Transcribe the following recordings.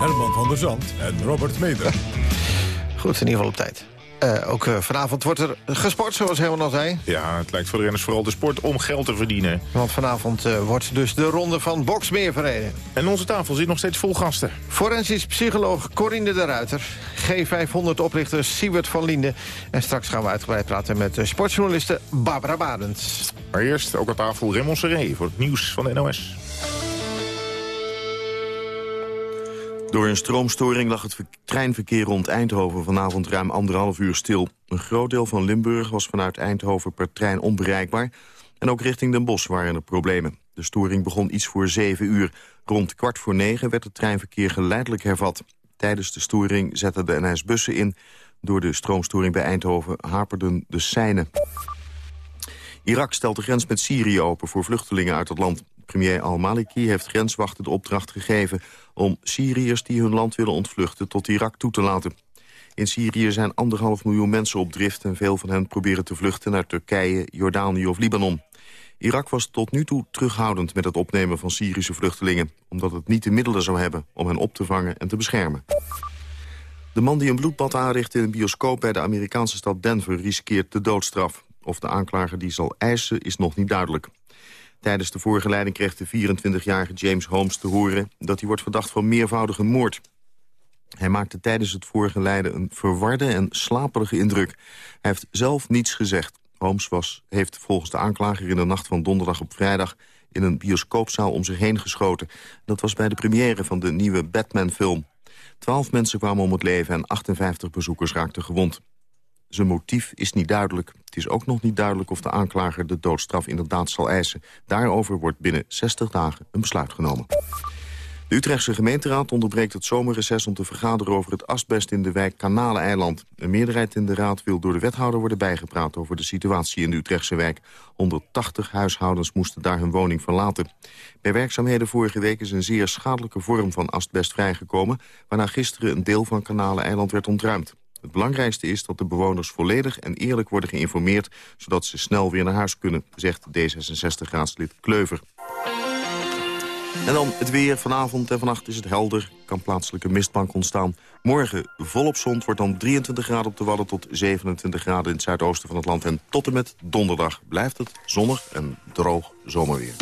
Herman van der Zand en Robert Meder. Goed, in ieder geval op tijd. Uh, ook uh, vanavond wordt er gesport, zoals Herman al zei. Ja, het lijkt voor de renners vooral de sport om geld te verdienen. Want vanavond uh, wordt dus de ronde van Boksmeer verreden. En onze tafel zit nog steeds vol gasten. Forensisch psycholoog Corine de Ruiter. G500-oprichter Siewert van Linden. En straks gaan we uitgebreid praten met sportjournaliste Barbara Badens. Maar eerst ook aan tafel Raymond Serré voor het nieuws van de NOS. Door een stroomstoring lag het treinverkeer rond Eindhoven vanavond ruim anderhalf uur stil. Een groot deel van Limburg was vanuit Eindhoven per trein onbereikbaar. En ook richting Den Bosch waren er problemen. De storing begon iets voor zeven uur. Rond kwart voor negen werd het treinverkeer geleidelijk hervat. Tijdens de storing zetten de NS-bussen in. Door de stroomstoring bij Eindhoven haperden de seinen. Irak stelt de grens met Syrië open voor vluchtelingen uit het land. Premier al-Maliki heeft grenswachten de opdracht gegeven... om Syriërs die hun land willen ontvluchten tot Irak toe te laten. In Syrië zijn anderhalf miljoen mensen op drift... en veel van hen proberen te vluchten naar Turkije, Jordanië of Libanon. Irak was tot nu toe terughoudend met het opnemen van Syrische vluchtelingen... omdat het niet de middelen zou hebben om hen op te vangen en te beschermen. De man die een bloedbad aanricht in een bioscoop bij de Amerikaanse stad Denver... riskeert de doodstraf. Of de aanklager die zal eisen is nog niet duidelijk. Tijdens de voorgeleiding kreeg de 24-jarige James Holmes te horen... dat hij wordt verdacht van meervoudige moord. Hij maakte tijdens het voorgeleiden een verwarde en slaperige indruk. Hij heeft zelf niets gezegd. Holmes was, heeft volgens de aanklager in de nacht van donderdag op vrijdag... in een bioscoopzaal om zich heen geschoten. Dat was bij de première van de nieuwe Batman-film. Twaalf mensen kwamen om het leven en 58 bezoekers raakten gewond. Zijn motief is niet duidelijk. Het is ook nog niet duidelijk of de aanklager de doodstraf inderdaad zal eisen. Daarover wordt binnen 60 dagen een besluit genomen. De Utrechtse gemeenteraad onderbreekt het zomerreces om te vergaderen over het asbest in de wijk Kanaleneiland. Een meerderheid in de raad wil door de wethouder worden bijgepraat over de situatie in de Utrechtse wijk. 180 huishoudens moesten daar hun woning verlaten. Bij werkzaamheden vorige week is een zeer schadelijke vorm van asbest vrijgekomen, waarna gisteren een deel van Kanaleneiland werd ontruimd. Het belangrijkste is dat de bewoners volledig en eerlijk worden geïnformeerd... zodat ze snel weer naar huis kunnen, zegt D66-raadslid Kleuver. En dan het weer. Vanavond en vannacht is het helder. Kan plaatselijke mistbank ontstaan. Morgen volop zon. wordt dan 23 graden op de Wadden tot 27 graden in het zuidoosten van het land. En tot en met donderdag blijft het zonnig en droog zomerweer.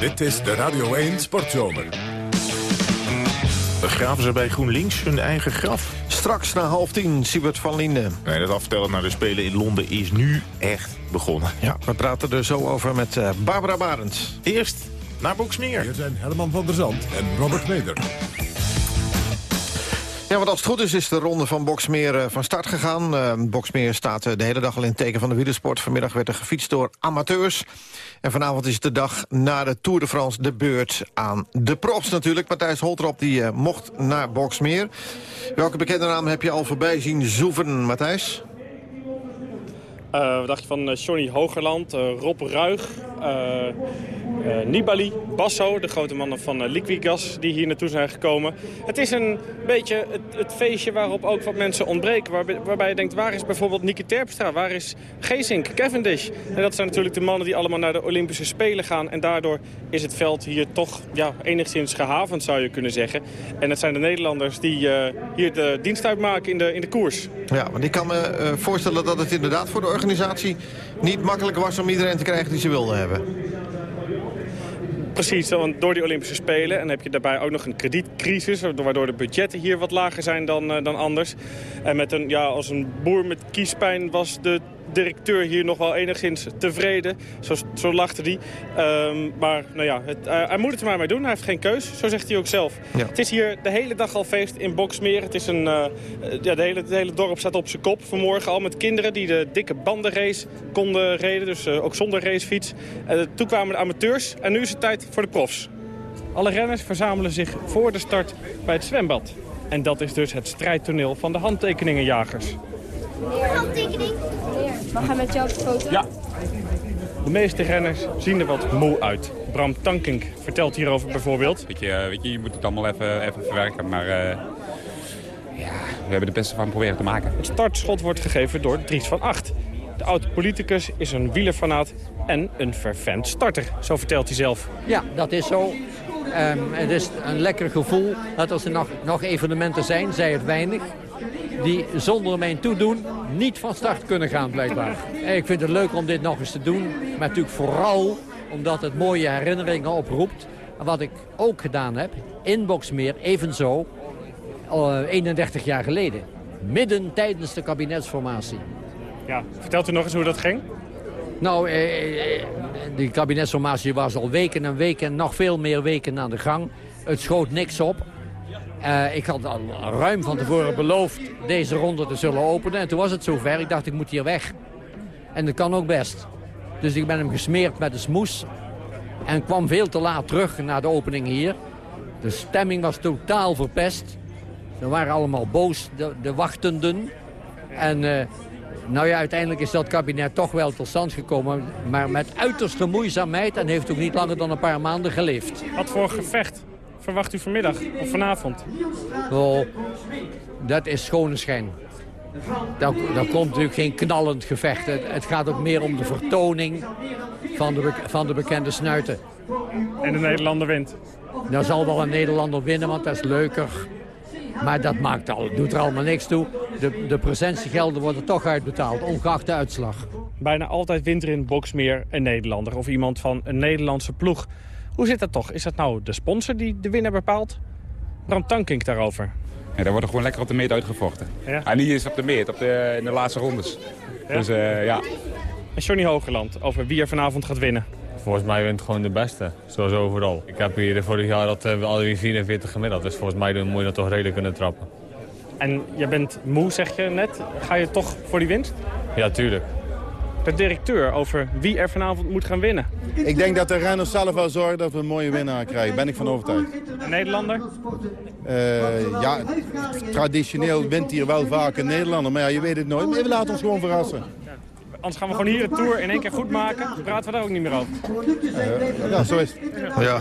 Dit is de Radio 1 Sportzomer. Begraven ze bij GroenLinks hun eigen graf? Straks na half tien, Siebert van Linden. Nee, dat aftellen naar de Spelen in Londen is nu echt begonnen. Ja, we praten er zo over met uh, Barbara Barends. Eerst naar Boksmeer. Hier zijn Herman van der Zand en Robert Meder. Ja, want als het goed is, is de ronde van Boksmeer uh, van start gegaan. Uh, Boksmeer staat uh, de hele dag al in het teken van de wielersport. Vanmiddag werd er gefietst door amateurs. En vanavond is de dag na de Tour de France de beurt aan de profs natuurlijk. Matthijs Holtrop die mocht naar Boksmeer. Welke bekende naam heb je al voorbij zien zoeven, Matthijs? Uh, wat dacht je van Johnny Hogerland, Rob Ruig, Nibali, Basso, de grote mannen van Liquigas die hier naartoe zijn gekomen. Het is een beetje het, het feestje waarop ook wat mensen ontbreken. Waarbij, waarbij, je denkt, waar is bijvoorbeeld Nicky Terpstra, waar is Geesink, Cavendish? En dat zijn natuurlijk de mannen die allemaal naar de Olympische Spelen gaan. En daardoor is het veld hier toch ja, enigszins gehavend, zou je kunnen zeggen. En het zijn de Nederlanders die hier de dienst uitmaken in de, in de koers. Ja, want ik kan me voorstellen dat het inderdaad voor de organisatie niet makkelijk was om iedereen te krijgen die ze wilden hebben. Precies, want door die Olympische Spelen en heb je daarbij ook nog een kredietcrisis... waardoor de budgetten hier wat lager zijn dan, dan anders. En met een, ja, als een boer met kiespijn was de directeur hier nog wel enigszins tevreden. Zo, zo lachte hij. Um, maar nou ja, het, uh, hij moet het er maar mee doen. Hij heeft geen keus, zo zegt hij ook zelf. Ja. Het is hier de hele dag al feest in Boksmeer. Het, is een, uh, ja, de, hele, de hele dorp staat op zijn kop vanmorgen al met kinderen... die de dikke bandenrace konden reden, dus uh, ook zonder racefiets. toen kwamen de amateurs en nu is het tijd voor de profs. Alle renners verzamelen zich voor de start bij het zwembad. En dat is dus het strijdtoneel van de handtekeningenjagers. Handtekening. Mag hij met jou op de foto? Ja. De meeste renners zien er wat moe uit. Bram Tankink vertelt hierover bijvoorbeeld. Weet je, weet je, je moet het allemaal even, even verwerken, maar... Uh, ja, we hebben de beste van proberen te maken. Het startschot wordt gegeven door Dries van Acht. De oud-politicus is een wielerfanaat en een vervent starter, zo vertelt hij zelf. Ja, dat is zo. Ehm, het is een lekker gevoel dat als er nog, nog evenementen zijn, zij het weinig... die zonder mijn toedoen niet van start kunnen gaan, blijkbaar. Ik vind het leuk om dit nog eens te doen. Maar natuurlijk vooral omdat het mooie herinneringen oproept. Wat ik ook gedaan heb, in Boksmeer, evenzo, al 31 jaar geleden. Midden tijdens de kabinetsformatie. Ja, vertelt u nog eens hoe dat ging? Nou, eh, eh, die kabinetsformatie was al weken en weken, nog veel meer weken aan de gang. Het schoot niks op. Uh, ik had al ruim van tevoren beloofd deze ronde te zullen openen. En toen was het zover. Ik dacht, ik moet hier weg. En dat kan ook best. Dus ik ben hem gesmeerd met de smoes. En kwam veel te laat terug naar de opening hier. De stemming was totaal verpest. Ze waren allemaal boos, de, de wachtenden. En uh, nou ja, uiteindelijk is dat kabinet toch wel tot stand gekomen. Maar met uiterste moeizaamheid en heeft ook niet langer dan een paar maanden geleefd. Wat voor gevecht verwacht u vanmiddag of vanavond? Oh, dat is schone schijn. Daar, daar komt natuurlijk geen knallend gevecht. Het, het, gaat ook meer om de vertoning van de, van de bekende snuiten. En de Nederlander wint? Dan zal wel een Nederlander winnen, want dat is leuker. Maar dat maakt al, doet er allemaal niks toe. De, de presentiegelden worden toch uitbetaald, ongeacht de uitslag. Bijna altijd wint er in Boksmeer een Nederlander of iemand van een Nederlandse ploeg. Hoe zit dat toch? Is dat nou de sponsor die de winnaar bepaalt? Bram Tankink daarover. Ja, daar wordt er gewoon lekker op de meet uitgevochten. Ja? En niet eens op de meet, op de, in de laatste rondes. Ja? Dus uh, ja. En Johnny Hogerland over wie er vanavond gaat winnen. Volgens mij wint gewoon de beste, zoals overal. Ik heb hier vorig jaar dat we alle 44 gemiddeld. Dus volgens mij moet je dat toch redelijk kunnen trappen. En je bent moe, zeg je net. Ga je toch voor die winst? Ja, tuurlijk. De directeur over wie er vanavond moet gaan winnen. Ik denk dat de renners zelf wel zorgen dat we een mooie winnaar krijgen. Ben ik van overtuigd. Een Nederlander? Uh, ja, traditioneel wint hier wel vaak een Nederlander. Maar ja, je weet het nooit. Maar we laten ons gewoon verrassen. Anders gaan we gewoon hier de Tour in één keer goed maken. Dan praten we daar ook niet meer over. Uh, ja, zo is het. Ja.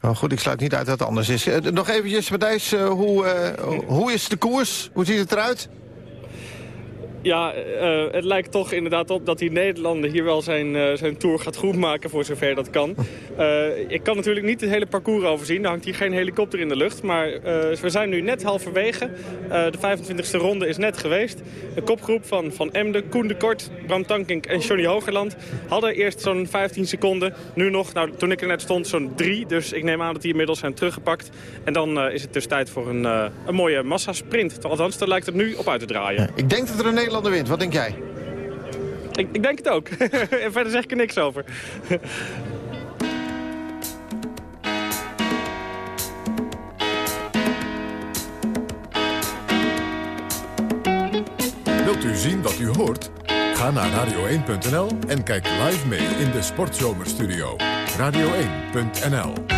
Nou goed, ik sluit niet uit dat het anders is. Uh, nog eventjes, Matthijs, uh, hoe, hoe is de koers? Hoe ziet het eruit? Ja, uh, het lijkt toch inderdaad op dat die Nederlander hier wel zijn, uh, zijn tour gaat goed maken voor zover dat kan. Uh, ik kan natuurlijk niet het hele parcours overzien. Er hangt hier geen helikopter in de lucht. Maar we zijn nu net halverwege. de 25e ronde is net geweest. De kopgroep van Van Emden, Koen de Kort, Bram Tankink en Johnny Hogerland hadden eerst zo'n 15 seconden. Nu nog, nou, toen ik er net stond, zo'n 3. Dus ik neem aan dat die inmiddels zijn teruggepakt. En dan is het dus tijd voor een, een mooie massasprint. Althans, daar lijkt het nu op uit te draaien. Ja, ik denk dat er een Nederlander wint. Wat denk jij? Ik, ik denk het ook. en verder zeg ik er niks over. Wilt u zien wat u hoort? Ga naar radio1.nl en kijk live mee in de Sportzomerstudio. Radio1.nl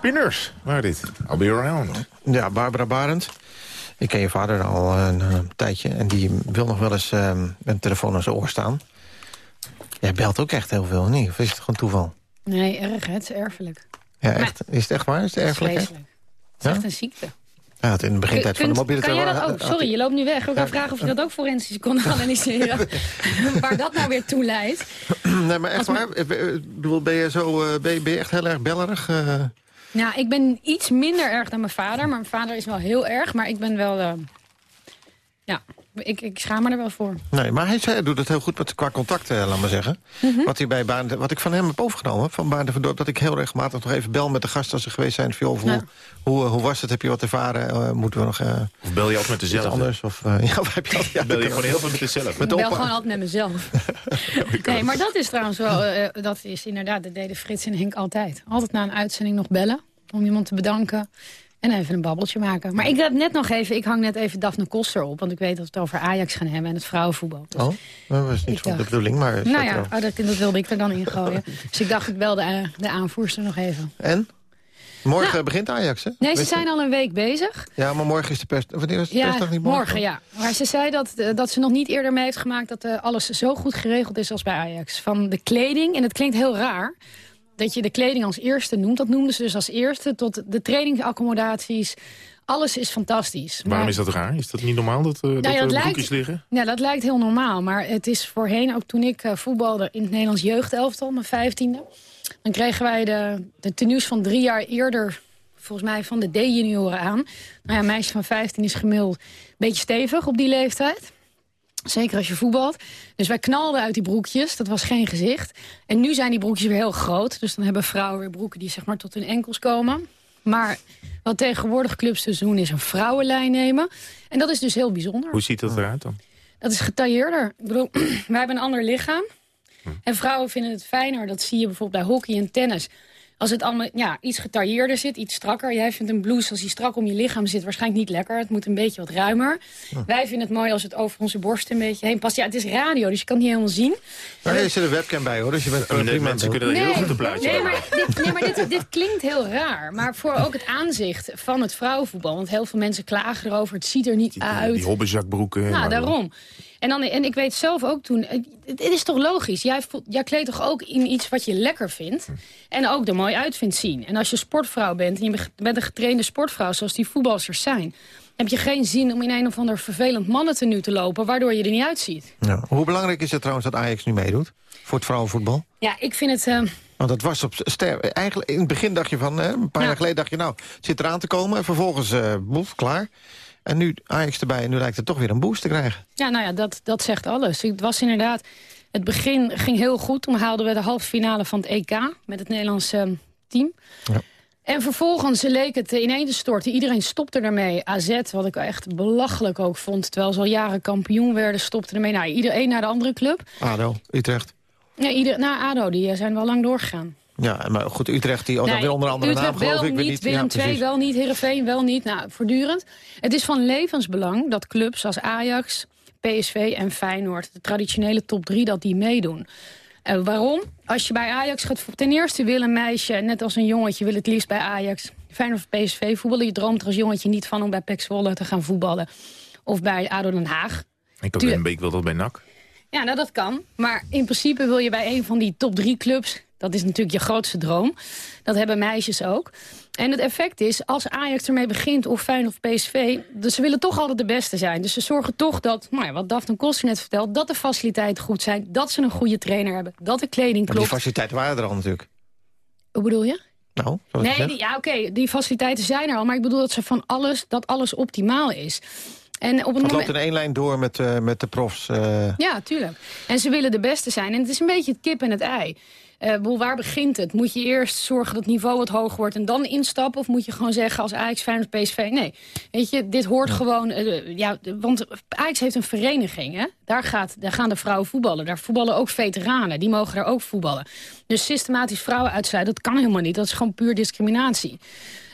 Spinners waren dit. I'll be around. Ja, Barbara Barend. Ik ken je vader al een, eh, tijdje en die wil nog wel eens met een telefoon aan zijn oor staan. Jij belt ook echt heel veel, niet? Of is het gewoon toeval? Nee, erg, hè? het is erfelijk. Ja, echt? Is het echt waar? Is het erfelijk? Het is vreselijk. Het is echt een ziekte. Ja, het in de begintijd van de mobiele Kan jij dat telefoon- ook? Sorry, je loopt nu weg. Ik wil vragen of je dat ook forensisch kon analyseren. Waar dat nou weer toe leidt. Nee, maar echt waar? Ik bedoel, Ben je, zo, eh, ben je echt heel erg bellerig? Nou, ik ben iets minder erg dan mijn vader. Maar mijn vader is wel heel erg. Maar ik ben wel... eh, ja, ik, ik schaam me er wel voor. Nee, maar hij, zei, hij doet het heel goed met, qua contacten, laat maar zeggen. Mhm. wat, hij bij Baan, wat ik van hem heb overgenomen, van Baan de Verdorp... dat ik heel regelmatig nog even bel met de gasten als ze geweest zijn. Van, joh, hoe, Ja. hoe, hoe was het? Heb je wat ervaren? Eh, moeten we nog eh, Of bel je altijd met dezelfde? anders? Of, eh, ja, of heb je, altijd- ja, Bel je gewoon heel veel met dezelfde? Met ik bel gewoon altijd met mezelf. nee, maar dat is trouwens wel... eh, dat is inderdaad, dat deden Frits en Henk altijd. Altijd na een uitzending nog bellen. Om iemand te bedanken. En even een babbeltje maken. Maar ik heb net nog even... Ik hang net even Daphne Koster op. Want ik weet dat we het over Ajax gaan hebben en het vrouwenvoetbal. Dus- Oh, dat was niet van de bedoeling, maar... nou ja, oh, dat, dat wilde ik er dan in gooien. dus ik dacht, ik belde eh, de aanvoerster nog even. En? Morgen Nou, begint Ajax, hè? Nee, ze zijn al een week bezig. Ja, maar morgen is de pers... Wanneer was de Ja, persdag niet morgen? ja. Maar ze zei dat, eh, dat ze nog niet eerder mee heeft gemaakt... dat eh, alles zo goed geregeld is als bij Ajax. Van de kleding, en het klinkt heel raar... dat je de kleding als eerste noemt. Dat noemden ze dus als eerste. Tot de trainingsaccommodaties. Alles is fantastisch. Waarom Maar- is dat raar? Is dat niet normaal dat, eh dat ja, er dat lijkt- liggen? Ja, dat lijkt heel normaal. Maar het is voorheen, ook toen ik eh, voetbalde in het Nederlands jeugdelftal, mijn vijftiende. Dan kregen wij de, de tenues van drie jaar eerder, volgens mij van de D-junioren aan. Nou ja, een meisje van 15 is gemiddeld een beetje stevig op die leeftijd. Zeker als je voetbalt. Dus wij knalden uit die broekjes. Dat was geen gezicht. En nu zijn die broekjes weer heel groot. Dus dan hebben vrouwen weer broeken die zeg maar tot hun enkels komen. Maar wat tegenwoordig clubs dus doen is een vrouwenlijn nemen. En dat is dus heel bijzonder. Hoe ziet dat eruit dan? Dat is getailleerder. Ik bedoel, wij hebben een ander lichaam. En vrouwen vinden het fijner. Dat zie je bijvoorbeeld bij hockey en tennis. Als het allemaal ja, iets getailleerder zit, iets strakker. Jij vindt een blouse, als die strak om je lichaam zit, waarschijnlijk niet lekker. Het moet een beetje wat ruimer. Wij vinden het mooi als het over onze borst een beetje heen past. Ja, het is radio, dus je kan het niet helemaal zien. Maar er zit een webcam bij, hoor. Dus je bent Ja, maar prima mensen kunnen er heel goed een plaatje nee, maar, dit, nee, maar dit, dit klinkt heel raar. Maar voor ook het aanzicht van het vrouwenvoetbal. Want heel veel mensen klagen erover. Het ziet er niet uit. Die hobbezakbroeken. Nou, daarom. En, dan, en ik weet zelf ook toen... Het is toch logisch? Jij, kleedt toch ook in iets wat je lekker vindt? En ook er mooi uit vindt zien. En als je sportvrouw bent en je bent een getrainde sportvrouw... zoals die voetbalsters zijn... heb je geen zin om in een of ander vervelend mannentenu te lopen... waardoor je er niet uitziet. Ja. Hoe belangrijk is het trouwens dat Ajax nu meedoet? Voor het vrouwenvoetbal? Ja, ik vind het... eh, Want dat was op ster. Eigenlijk in het begin dacht je van, hè, een paar Ja. jaar geleden dacht je, nou, het zit eraan te komen. En vervolgens, eh boef, klaar. En nu Ajax erbij en nu lijkt het toch weer een boost te krijgen. Ja, nou ja, dat, dat zegt alles. Het was inderdaad... Het begin ging heel goed. Toen haalden we de halve finale van het EK met het Nederlandse eh, team. Ja. En vervolgens leek het ineen te storten. Iedereen stopte ermee. AZ, wat ik echt belachelijk ook vond... terwijl ze al jaren kampioen werden, stopte ermee. Nou, iedereen naar de andere club. ADO, Utrecht. Ja, ieder, nou, ADO, die eh, zijn wel lang doorgegaan. Ja, maar goed, Utrecht, die oh, dan weer onder andere Utrecht naam geloof wel ik. weet niet, Willem Ja, II wel niet, Heerenveen wel niet. Nou, voortdurend. Het is van levensbelang dat clubs als Ajax, PSV en Feyenoord... de traditionele top drie, dat die meedoen. Eh, waarom? Als je bij Ajax gaat... Ten eerste wil een meisje, net als een jongetje... wil het liefst bij Ajax, Feyenoord of PSV voetballen. Je droomt er als jongetje niet van om bij PEC Zwolle te gaan voetballen. Of bij ADO Den Haag. Ik ook Tuurlijk. een week wil dat bij NAC. Ja, nou dat kan. Maar in principe wil je bij een van die top drie clubs... dat is natuurlijk je grootste droom. Dat hebben meisjes ook. En het effect is, als Ajax ermee begint... of Feyenoord of PSV, dus ze willen toch altijd de beste zijn. Dus ze zorgen toch dat, nou ja, wat Daphne Koster net vertelt... dat de faciliteiten goed zijn, dat ze een goede trainer hebben... dat de kleding Maar die klopt. faciliteiten waren er al natuurlijk. Hoe bedoel je? Nou, Nee, die, ja, oké, die faciliteiten zijn er al. Maar ik bedoel dat ze van alles, dat alles optimaal is. En op het Het moment... loopt in één lijn door met, eh, met de profs. eh. Ja, tuurlijk. En ze willen de beste zijn. En het is een beetje het kip en het ei. Eh, waar begint het? Moet je eerst zorgen dat het niveau wat hoger wordt en dan instappen? Of moet je gewoon zeggen als Ajax, Feyenoord, PSV? Nee, weet je, dit hoort gewoon... eh, ja, want Ajax heeft een vereniging, hè? Daar, gaat, daar gaan de vrouwen voetballen. Daar voetballen ook veteranen, die mogen daar ook voetballen. Dus systematisch vrouwen uitsluiten, dat kan helemaal niet. Dat is gewoon puur discriminatie.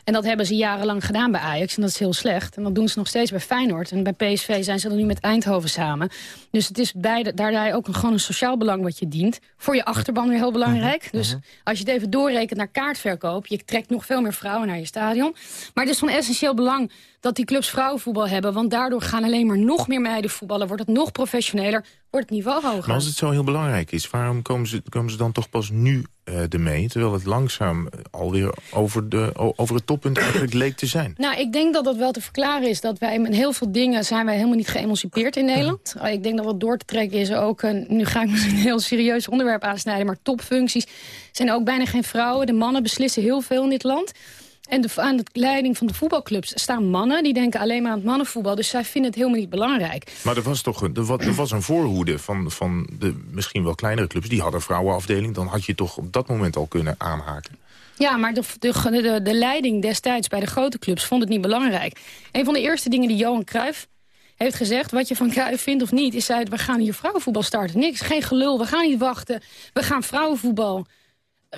En dat hebben ze jarenlang gedaan bij Ajax. En dat is heel slecht. En dat doen ze nog steeds bij Feyenoord. En bij PSV zijn ze dan nu met Eindhoven samen. Dus het is beide, daarbij ook een, gewoon een sociaal belang wat je dient. Voor je achterban weer heel belangrijk. Mhm, Dus als je het even doorrekent naar kaartverkoop... je trekt nog veel meer vrouwen naar je stadion. Maar het is van essentieel belang dat die clubs vrouwenvoetbal hebben. Want daardoor gaan alleen maar nog meer meiden voetballen. Wordt het nog professioneler, wordt het niveau hoger. Maar als het zo heel belangrijk is, waarom komen ze, komen ze dan toch pas nu uh, ermee? Terwijl het langzaam alweer over, de, over het toppunt eigenlijk leek te zijn. Nou, ik denk dat dat wel te verklaren is. Dat wij met heel veel dingen zijn wij helemaal niet geëmancipeerd in Nederland. Ik denk dat wat door te trekken is ook... Een, nu ga ik misschien een heel serieus onderwerp aansnijden... maar topfuncties zijn ook bijna geen vrouwen. De mannen beslissen heel veel in dit land... En de, aan de leiding van de voetbalclubs staan mannen. Die denken alleen maar aan het mannenvoetbal. Dus zij vinden het helemaal niet belangrijk. Maar er was toch een, er was een voorhoede van, van de misschien wel kleinere clubs. Die hadden vrouwenafdeling. Dan had je toch op dat moment al kunnen aanhaken. Ja, maar de, de, de, de leiding destijds bij de grote clubs vond het niet belangrijk. Een van de eerste dingen die Johan Cruijff heeft gezegd... wat je van Cruijff vindt of niet, is hij, we gaan hier vrouwenvoetbal starten. Niks, geen gelul, we gaan niet wachten. We gaan vrouwenvoetbal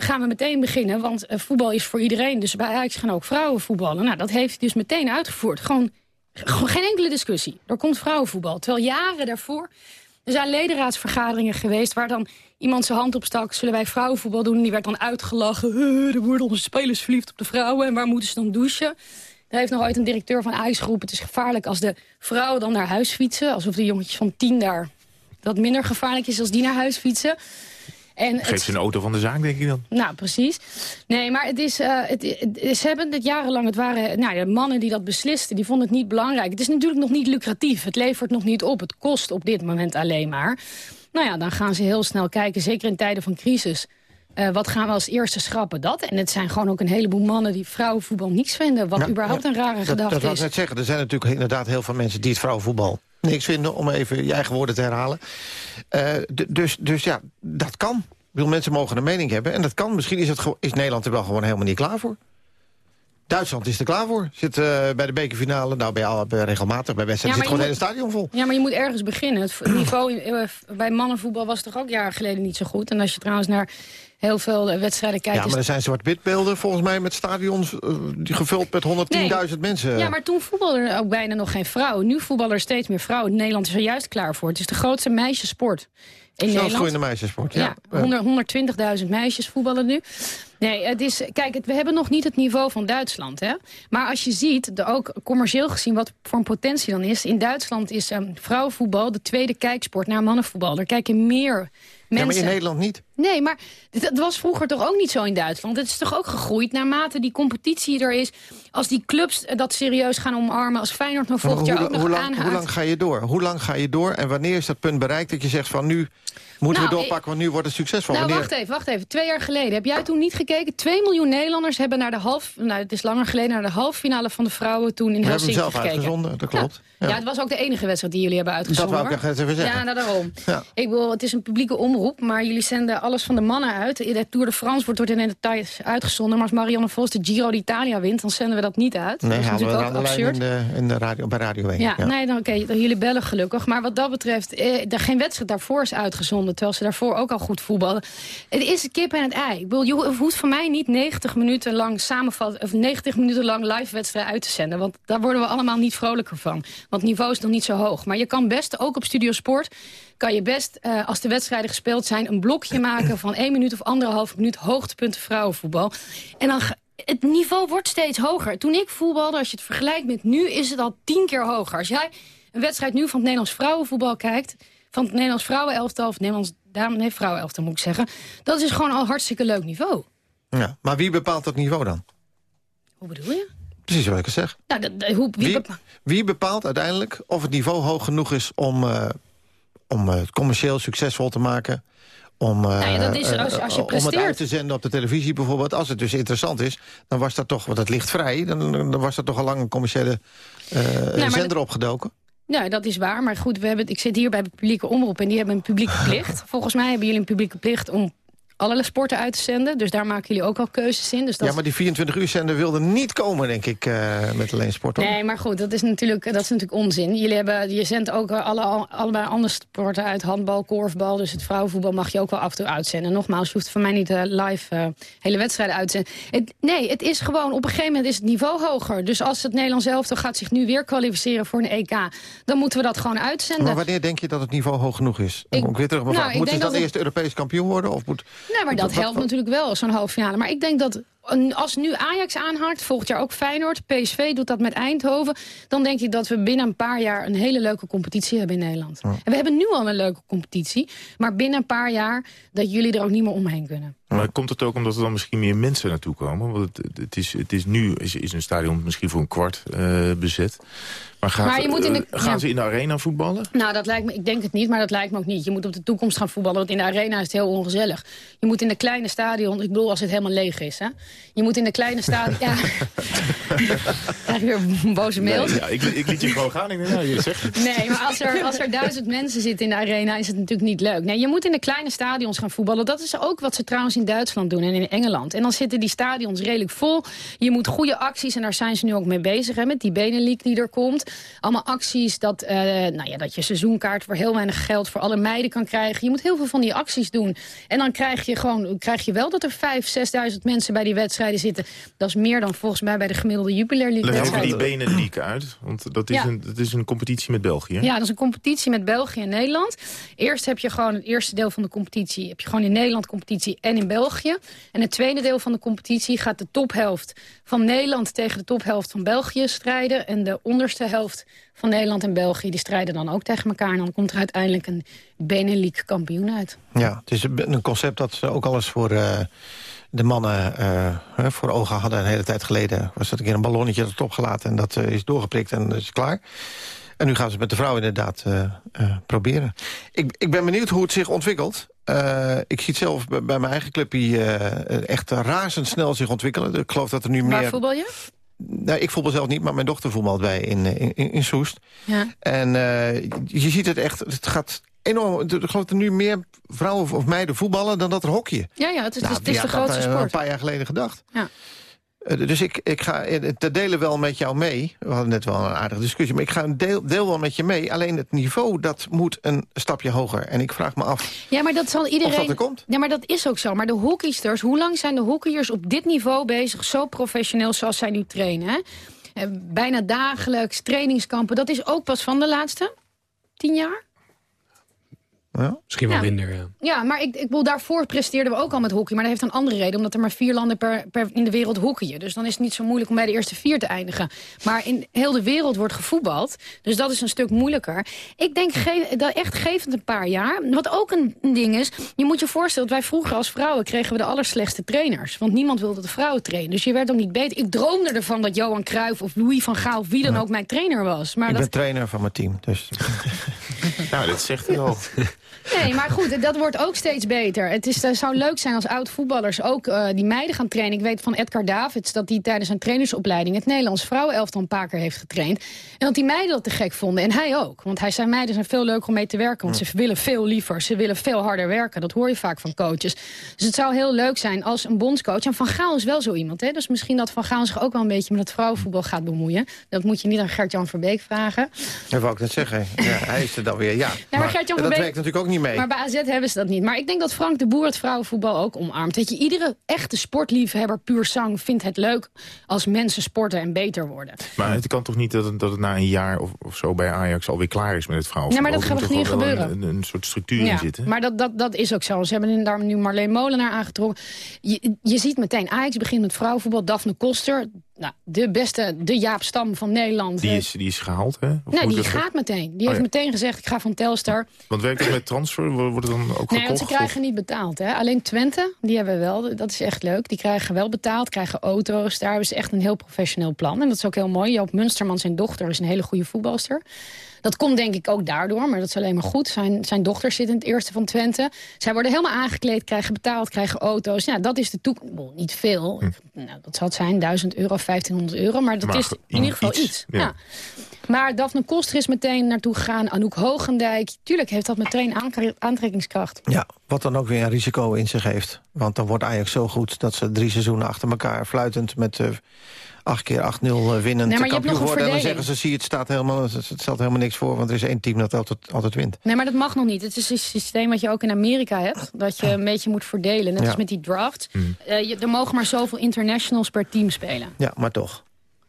gaan we meteen beginnen, want uh, voetbal is voor iedereen. Dus bij Ajax gaan ook vrouwen voetballen. Nou, dat heeft dus meteen uitgevoerd. Gewoon, gewoon geen enkele discussie. Er komt vrouwenvoetbal. Terwijl jaren daarvoor... Er zijn ledenraadsvergaderingen geweest waar dan iemand zijn hand opstak. Zullen wij vrouwenvoetbal doen? Die werd dan uitgelachen. Er worden onze spelers verliefd op de vrouwen. En waar moeten ze dan douchen? Daar heeft nog ooit een directeur van Ajax geroepen... het is gevaarlijk als de vrouwen dan naar huis fietsen. Alsof de jongetjes van tien daar dat minder gevaarlijk is als die naar huis fietsen. En Geef ze een auto van de zaak, denk ik dan. Nou, precies. Nee, maar het is, uh, het, het, ze hebben het jarenlang, het waren nou ja, mannen die dat beslisten, die vonden het niet belangrijk. Het is natuurlijk nog niet lucratief, het levert nog niet op, het kost op dit moment alleen maar. Nou ja, dan gaan ze heel snel kijken, zeker in tijden van crisis. Uh, wat gaan we als eerste schrappen? Dat. En het zijn gewoon ook een heleboel mannen die vrouwenvoetbal niks vinden. Wat überhaupt een rare gedachte is. Dat wil ik net zeggen. Er zijn natuurlijk inderdaad heel veel mensen die het vrouwenvoetbal niks vinden. Om even je eigen woorden te herhalen. Uh, dus, dus ja, dat kan. Wil mensen mogen een mening hebben. En dat kan. Misschien is, het, is Nederland er wel gewoon helemaal niet klaar voor. Duitsland is er klaar voor. Zit uh, bij de bekerfinale, nou bij al regelmatig bij wedstrijden ja, zit gewoon het hele stadion vol. Ja, maar je moet ergens beginnen. Het niveau bij mannenvoetbal was toch ook jaren geleden niet zo goed. En als je trouwens naar heel veel eh, wedstrijden kijkt... Ja, maar er zijn zwart-wit beelden volgens mij met stadions uh, gevuld met 110.000 mensen. Ja, maar toen voetbalde er ook bijna nog geen vrouw. Nu voetballen er steeds meer vrouwen. Nederland is er juist klaar voor. Het is de grootste meisjesport in Nederland. meisjesport, ja. ja 120.000 meisjes voetballen nu. Nee, het is, kijk, we hebben nog niet het niveau van Duitsland. Hè? Maar als je ziet, de, ook commercieel gezien, wat voor een potentie dan is... in Duitsland is um, vrouwenvoetbal de tweede kijksport naar mannenvoetbal. Er kijken meer mensen... Ja, maar in Nederland niet. Nee, maar dat was vroeger toch ook niet zo in Duitsland. Het is toch ook gegroeid naarmate die competitie er is. Als die clubs dat serieus gaan omarmen, als Feyenoord nog volgend jaar ook nog hoe lang, aanhaakt. Hoe lang ga je door? Hoe lang ga je door en wanneer is dat punt bereikt dat je zegt van nu moeten nou, we doorpakken, want nu wordt het succesvol? Nou, wanneer... wacht even, wacht even. Twee jaar geleden, heb jij toen niet gekeken? Twee miljoen Nederlanders hebben naar de half, nou het is langer geleden, naar de halffinale van de vrouwen toen in we Helsinki hebben hem zelf gekeken. uitgezonden, dat klopt. Ja. ja. het was ook de enige wedstrijd die jullie hebben uitgezonden. Dat wou ik echt even zeggen. Ja, nou, daarom. Ja. Ik wil, het is een publieke omroep, maar jullie zenden alles van de mannen uit. De Tour de France wordt door in details uitgezonden. Maar als Marianne Vos de Giro d'Italia wint, dan zenden we dat niet uit. Nee, dat is we natuurlijk aan ook absurd. in de, in de radio, bij Radio 1. Ja, Ja, nee, dan, oké, jullie bellen gelukkig. Maar wat dat betreft, eh, er geen wedstrijd daarvoor is uitgezonden... terwijl ze daarvoor ook al goed voetballen. Het is een kip en het ei. Ik bedoel, je hoeft van mij niet 90 minuten lang samenvatten... of 90 minuten lang live wedstrijden uit te zenden. Want daar worden we allemaal niet vrolijker van. Want het niveau is nog niet zo hoog. Maar je kan best, ook op Studio Sport kan je best, uh, als de wedstrijden gespeeld zijn... een blokje maken van één minuut of anderhalf minuut... hoogtepunten vrouwenvoetbal. En dan het niveau wordt steeds hoger. Toen ik voetbalde, als je het vergelijkt met nu... is het al tien keer hoger. Als jij een wedstrijd nu van het Nederlands vrouwenvoetbal kijkt... van het Nederlands vrouwenelftal of Nederlands dame, nee, vrouwenelftal moet ik zeggen... dat is gewoon al hartstikke leuk niveau. Ja, maar wie bepaalt dat niveau dan? Hoe bedoel je? Precies wat ik zeg. Nou, dat, hoe, wie, Wie, bepa- wie bepaalt uiteindelijk of het niveau hoog genoeg is... om, eh, om eh, het commercieel succesvol te maken... Om, eh, Nou ja, dat is als- als je om het uit te zenden op de televisie bijvoorbeeld. Als het dus interessant is, dan was dat toch, want het ligt vrij... dan, dan was er toch al lang een commerciële eh, maar zender dat- opgedoken. Nou, dat is waar. Maar goed, we hebben, ik zit hier bij de publieke omroep en die hebben een publieke plicht. Volgens mij hebben jullie een publieke plicht om alle sporten uit te zenden. Dus daar maken jullie ook al keuzes in. Dus dat... Ja, maar die 24 uur zender wilde niet komen, denk ik, uh, met alleen sport. Hoor. Nee, maar goed, dat is natuurlijk, dat is natuurlijk onzin. Jullie hebben, je zendt ook alle, allebei andere sporten uit. Handbal, korfbal, dus het vrouwenvoetbal mag je ook wel af en toe uitzenden. Nogmaals, je hoeft voor mij niet uh, live uh, hele wedstrijden uit te zenden. nee, het is gewoon, op een gegeven moment is het niveau hoger. Dus als het Nederlands elftal gaat zich nu weer kwalificeren voor een EK... dan moeten we dat gewoon uitzenden. Maar wanneer denk je dat het niveau hoog genoeg is? Ik, ik weer terug nou, Moet het dan eerst Europees kampioen worden? Of moet, nee, maar dat helpt natuurlijk wel, zo'n halve finale. Maar ik denk dat als nu Ajax aanhaakt, volgend jaar ook Feyenoord... PSV doet dat met Eindhoven... dan denk ik dat we binnen een paar jaar een hele leuke competitie hebben in Nederland. En we hebben nu al een leuke competitie... maar binnen een paar jaar dat jullie er ook niet meer omheen kunnen. Maar komt het ook omdat er dan misschien meer mensen naartoe komen? Want het, het is, het is nu is, is een stadion misschien voor een kwart uh, bezet. Maar, gaat, maar je moet in de, uh, gaan ja. ze in de arena voetballen? Nou, dat lijkt me, ik denk het niet, maar dat lijkt me ook niet. Je moet op de toekomst gaan voetballen, want in de arena is het heel ongezellig. Je moet in de kleine stadion, ik bedoel als het helemaal leeg is. Hè? Je moet in de kleine stadion... ja, krijg weer boze mail. Nee, ja, ik, ik, liet je gewoon gaan. Ik denk, nou, je zegt het. Nee, maar als er, als er duizend mensen zitten in de arena, is het natuurlijk niet leuk. Nee, je moet in de kleine stadions gaan voetballen. Dat is ook wat ze trouwens in Duitsland doen en in Engeland. En dan zitten die stadions redelijk vol. Je moet goede acties, en daar zijn ze nu ook mee bezig... Hè, met die Benelink die er komt. Allemaal acties dat, uh, nou ja, dat je seizoenkaart voor heel weinig geld... voor alle meiden kan krijgen. Je moet heel veel van die acties doen. En dan krijg je, gewoon, krijg je wel dat er 5.000, 6.000 mensen bij die wedstrijden zitten. Dat is meer dan volgens mij bij de gemiddelde Jupiler League. Leg even die Benelink uit, want dat is, ja. een, dat is een competitie met België. Ja, dat is een competitie met België en Nederland. Eerst heb je gewoon het eerste deel van de competitie... heb je gewoon in Nederland competitie en in België. En het tweede deel van de competitie gaat de tophelft van Nederland... tegen de tophelft van België strijden. En de onderste helft van Nederland en België... die strijden dan ook tegen elkaar. En dan komt er uiteindelijk een Benelux kampioen uit. Ja, het is een concept dat ze ook alles voor... Uh de mannen uh, voor ogen hadden een hele tijd geleden... was dat een keer een ballonnetje op top gelaten en dat uh, is doorgeprikt en is klaar. En nu gaan ze het met de vrouw inderdaad uh, proberen. Ik, ik ben benieuwd hoe het zich ontwikkelt. ik zie het zelf bij, bij mijn eigen clubje echt razendsnel zich ontwikkelen. Ik geloof dat er nu Waar meer... voetbal je? Nou, ik voetbal zelf niet, maar mijn dochter voetbalt bij in, in, in Soest. Ja. En je ziet het echt, het gaat enorm. Ik geloof dat er nu meer vrouwen of meiden voetballen dan dat er hockeyen. Ja, ja het is, nou, het is de grootste sport. een paar jaar geleden gedacht. Ja. Dus ik, ik ga te delen wel met jou mee. We hadden net wel een aardige discussie. Maar ik ga een deel, deel wel met je mee. Alleen het niveau, dat moet een stapje hoger. En ik vraag me af ja, maar dat zal iedereen... of dat er komt. Ja, maar dat is ook zo. Maar de hockeysters, hoe lang zijn de hockeyers op dit niveau bezig... zo professioneel zoals zij nu trainen? Hè? Bijna dagelijks, trainingskampen. Dat is ook pas van de laatste tien jaar? Ja? Misschien wel ja. minder, ja. Ja, maar ik, ik bedoel, daarvoor presteerden we ook al met hockey. Maar dat heeft een andere reden, omdat er maar vier landen per, per in de wereld hockeyen. Dus dan is het niet zo moeilijk om bij de eerste vier te eindigen. Maar in heel de wereld wordt gevoetbald. Dus dat is een stuk moeilijker. Ik denk ge dat echt gevend een paar jaar. Wat ook een ding is, je moet je voorstellen... dat wij vroeger als vrouwen kregen we de allerslechtste trainers. Want niemand wilde de vrouwen trainen. Dus je werd ook niet beter. Ik droomde ervan dat Johan Cruijff of Louis van Gaal... of wie dan ook mijn trainer was. Maar ik dat... ben trainer van mijn team, dus... nou, dat zegt hij al. Nee, maar goed, dat wordt ook steeds beter. Het, is, het zou leuk zijn als oud-voetballers ook uh, die meiden gaan trainen. Ik weet van Edgar Davids dat hij tijdens zijn trainersopleiding... het Nederlands vrouwenelftal een paar keer heeft getraind. En dat die meiden dat te gek vonden. En hij ook. Want hij zei, meiden zijn veel leuker om mee te werken. Want ze willen veel liever, ze willen veel harder werken. Dat hoor je vaak van coaches. Dus het zou heel leuk zijn als een bondscoach... en Van Gaal is wel zo iemand, hè? dus misschien dat Van Gaal zich ook wel een beetje... met het vrouwenvoetbal gaat bemoeien. Dat moet je niet aan Gert-Jan Verbeek vragen. Dat wou ik net zeggen. Ja, hij is er dan weer, ja. maar, maar dat werkt natuurlijk ook niet mee. Maar bij AZ hebben ze dat niet. Maar ik denk dat Frank de Boer het vrouwenvoetbal ook omarmt. Weet je, iedere echte sportliefhebber, puur zang, vindt het leuk als mensen sporten en beter worden. Maar het kan toch niet dat het, dat het na een jaar of, of zo bij Ajax alweer klaar is met het vrouwenvoetbal? Nee, maar dat gaat toch niet gebeuren? Een, een, soort structuur in zitten. Maar dat, dat, dat is ook zo. Ze hebben daar nu Marleen Molenaar aangetrokken. Je, je ziet meteen, Ajax begint met vrouwenvoetbal. Daphne Koster, nou, de beste, de Jaap Stam van Nederland. Die is, die is gehaald, hè? Of nee, die gaat meteen. Die heeft oh meteen gezegd, ik ga van Telstar. Want werkt het met transfer? Wordt het dan ook nee, Nee, ze krijgen niet betaald. Hè? Alleen Twente, die hebben we wel. Dat is echt leuk. Die krijgen wel betaald, krijgen auto's. Daar hebben ze echt een heel professioneel plan. En dat is ook heel mooi. Joop Munsterman, zijn dochter, is een hele goede voetbalster. Dat komt denk ik ook daardoor, maar dat is alleen maar goed. Zijn, zijn dochter zit in het eerste van Twente. Zij worden helemaal aangekleed, krijgen betaald, krijgen auto's. Ja, dat is de toekomst. Niet veel. Hm. Nou, dat zal het zijn, 1000 euro, 1500 euro. Maar dat is in ieder geval iets. Ja. Maar Daphne Koster is meteen naartoe gegaan. Anouk Hogendijk. Tuurlijk heeft dat meteen aantrekkingskracht. Ja, wat dan ook weer een risico in zich heeft. Want dan wordt Ajax zo goed dat ze drie seizoenen achter elkaar... fluitend met uh, acht keer 8-0 winnen nee, kampioen worden. En dan zeggen ze, zie het staat helemaal, het stelt helemaal niks voor... want er is één team dat altijd, altijd wint. Nee, maar dat mag nog niet. Het is een systeem wat je ook in Amerika hebt. Dat je een beetje moet verdelen. Net als met die draft. Mm. Uh, er mogen maar zoveel internationals per team spelen. Ja, maar toch.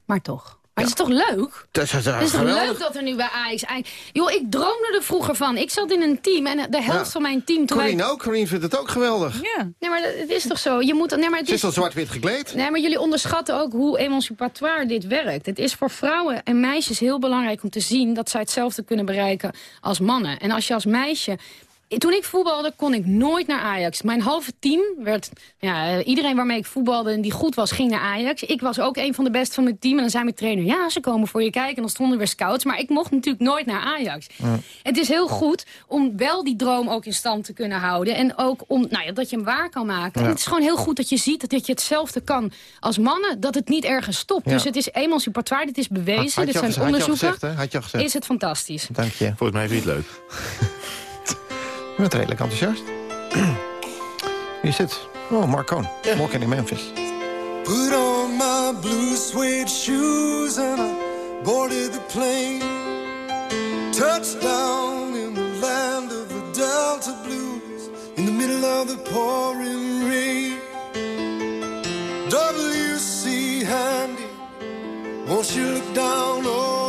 Maar toch. Maar het is toch leuk? Dat is, het is toch leuk dat er nu bij Ajax... Joh, ik droomde er vroeger van. Ik zat in een team en de helft van mijn team... Corine wij... ook. Corine vindt het ook geweldig. Ja. Nee, maar het is toch zo? Je moet, nee, maar het Ze is al zwart-wit gekleed. Nee, maar jullie onderschatten ook hoe emancipatoire dit werkt. Het is voor vrouwen en meisjes heel belangrijk om te zien... dat zij hetzelfde kunnen bereiken als mannen. En als je als meisje toen ik voetbalde kon ik nooit naar Ajax. Mijn halve team werd... Ja, iedereen waarmee ik voetbalde en die goed was, ging naar Ajax. Ik was ook een van de best van mijn team. En dan zei mijn trainer, ja, ze komen voor je kijken. En dan stonden weer scouts. Maar ik mocht natuurlijk nooit naar Ajax. Het is heel goed om wel die droom ook in stand te kunnen houden. En ook om, nou ja, dat je hem waar kan maken. En het is gewoon heel goed dat je ziet dat je hetzelfde kan als mannen. Dat het niet ergens stopt. Dus het is emancipatoire, dit is bewezen. dit zijn onderzoeken. Had je al gezegd, Is het fantastisch. Dank je. Volgens mij vind je het leuk. Je bent redelijk enthousiast. Wie is dit? Oh, Mark Cohn. Yeah. Walking in Memphis. Put on my blue suede shoes and I boarded the plane. Touchdown in the land of the Delta Blues. In the middle of the pouring rain. W.C. Handy, won't you look down over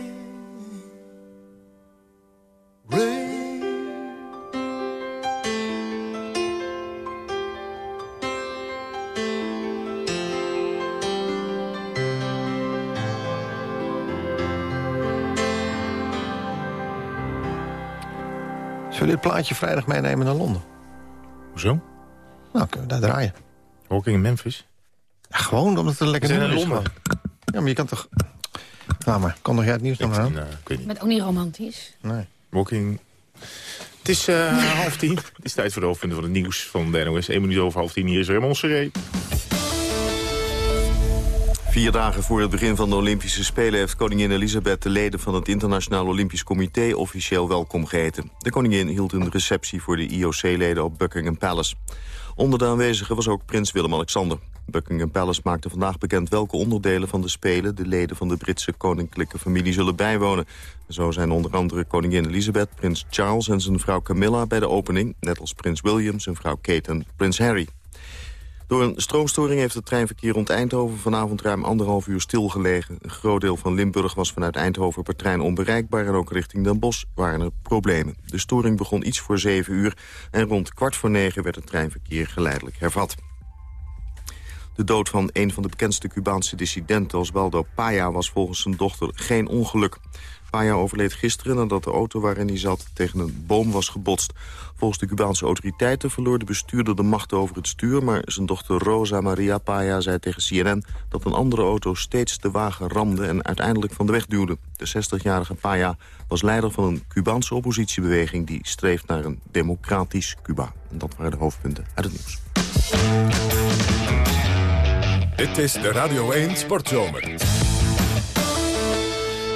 Zullen we dit plaatje vrijdag meenemen naar Londen? Hoezo? Nou, kunnen we daar draaien. Walking in Memphis? Ja, gewoon omdat het een lekker zijn nummer is. Londen. Ja, maar je kan toch... Nou maar, kan nog jij het nieuws nog aan? Nou, ik weet niet. Met ook niet romantisch. Nee. Walking... Het is eh, half tien. Het is tijd voor de hoofdpunten van het nieuws van de NOS. Eén minuut over half tien. Hier is Raymond Seré. Vier dagen voor het begin van de Olympische Spelen... heeft koningin Elisabeth de leden van het Internationaal Olympisch Comité... officieel welkom geheten. De koningin hield een receptie voor de IOC-leden op Buckingham Palace. Onder de aanwezigen was ook prins Willem-Alexander. Buckingham Palace maakte vandaag bekend welke onderdelen van de Spelen... de leden van de Britse koninklijke familie zullen bijwonen. Zo zijn onder andere koningin Elisabeth, prins Charles en zijn vrouw Camilla... bij de opening, net als prins William, zijn vrouw Kate en prins Harry. Door een stroomstoring heeft het treinverkeer rond Eindhoven vanavond ruim anderhalf uur stilgelegen. Een groot deel van Limburg was vanuit Eindhoven per trein onbereikbaar en ook richting Den Bosch waren er problemen. De storing begon iets voor zeven uur en rond kwart voor negen werd het treinverkeer geleidelijk hervat. De dood van een van de bekendste Cubaanse dissidenten, Osvaldo Paya, was volgens zijn dochter geen ongeluk. Paya overleed gisteren nadat de auto waarin hij zat tegen een boom was gebotst. Volgens de Cubaanse autoriteiten verloor de bestuurder de macht over het stuur... maar zijn dochter Rosa Maria Paya zei tegen CNN dat een andere auto steeds de wagen ramde... en uiteindelijk van de weg duwde. De 60-jarige Paya was leider van een Cubaanse oppositiebeweging... die streeft naar een democratisch Cuba. En dat waren de hoofdpunten uit het nieuws. Dit is de Radio 1 Sportzomer.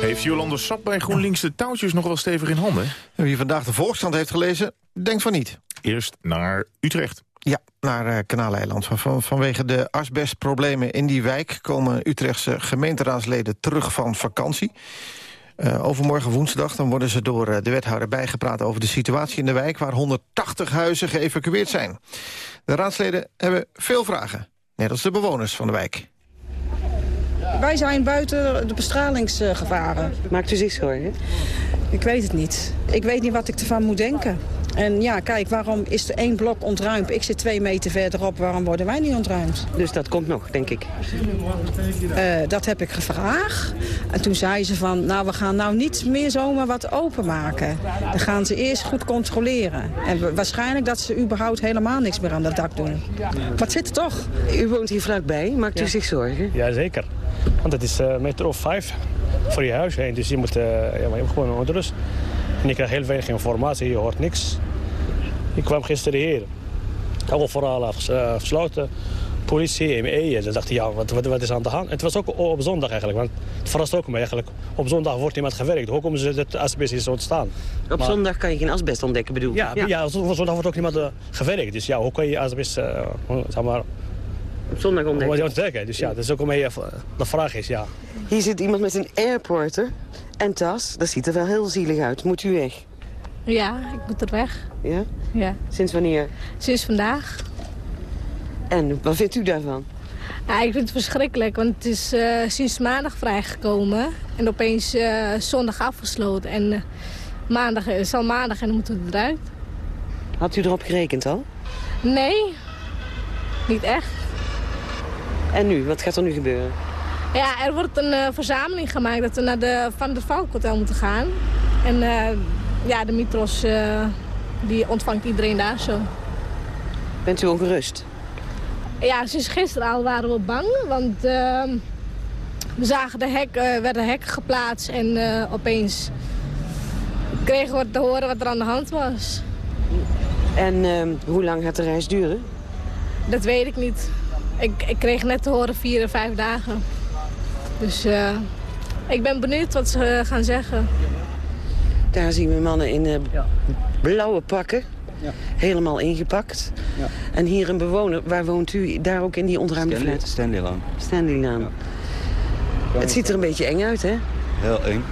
Heeft Jolande Sap bij GroenLinks de touwtjes nog wel stevig in handen? Wie vandaag de Volkskrant heeft gelezen, denkt van niet. Eerst naar Utrecht. Ja, naar uh, Kanaaleiland. Van, van, vanwege de asbestproblemen in die wijk... komen Utrechtse gemeenteraadsleden terug van vakantie. Uh, overmorgen woensdag dan worden ze door uh, de wethouder bijgepraat... over de situatie in de wijk waar 180 huizen geëvacueerd zijn. De raadsleden hebben veel vragen, net als de bewoners van de wijk. Wij zijn buiten de bestralingsgevaren. Maakt u zich zorgen? Ik weet het niet. Ik weet niet wat ik ervan moet denken. En ja, kijk, waarom is er één blok ontruimd? Ik zit twee meter verderop, waarom worden wij niet ontruimd? Dus dat komt nog, denk ik? Uh, dat heb ik gevraagd. En toen zei ze van, nou, we gaan nou niet meer zomaar wat openmaken. Dan gaan ze eerst goed controleren. En waarschijnlijk dat ze überhaupt helemaal niks meer aan dat dak doen. Wat zit er toch? U woont hier vlakbij, maakt u Ja. zich zorgen? Jazeker. Want het is een meter of vijf voor je huis heen. Dus je moet, uh, ja, maar je moet gewoon onder rust. En je krijgt heel weinig informatie, je hoort niks. Ik kwam gisteren hier. Alle verhalen uh, gesloten. Politie, ME. En dan dacht ik, ja, wat, wat, wat, is aan de hand? Het was ook op zondag eigenlijk. Want het verrast ook me eigenlijk. Op zondag wordt niemand gewerkt. Hoe komen ze dat asbest is ontstaan? Op maar, zondag kan je geen asbest ontdekken, bedoel ja, ja, ja, op zondag wordt ook niemand uh, gewerkt. Dus ja, hoe kan je asbest, uh, zeg maar... Op zondag ontdekken? ontdekken. Dus ja, dat is ook een beetje, de vraag is, ja. Hier zit iemand met een airporter en tas. Dat ziet er wel heel zielig uit. Moet u weg? Ja, ik moet er weg. Ja? Ja. Sinds wanneer? Sinds vandaag. En wat vindt u daarvan? Ja, ik vind het verschrikkelijk, want het is uh, sinds maandag vrijgekomen. En opeens uh, zondag afgesloten. En uh, maandag is al maandag en dan moeten we eruit. Had u erop gerekend al? Nee, niet echt. En nu? Wat gaat er nu gebeuren? Ja, er wordt een verzameling gemaakt dat we naar de Van der Valk Hotel moeten gaan. En ja, de Mitros die ontvangt iedereen daar zo. Bent u ongerust? Ja, sinds gisteren al waren we bang, want uh, we zagen de hek, werden hekken geplaatst en opeens kregen we te horen wat er aan de hand was. En ehm, hoe lang gaat de reis duren? Dat weet ik niet. Ik, ik kreeg net te horen vier en vijf dagen. Dus eh, ik ben benieuwd wat ze gaan zeggen. Daar zien we mannen in ja. blauwe pakken. Ja. Helemaal ingepakt. Ja. En hier een bewoner, waar woont u? Daar ook in die ontruimde Stanley, flat? Stanleylaan. Ja. Het ziet er een beetje eng uit, hè? Heel eng.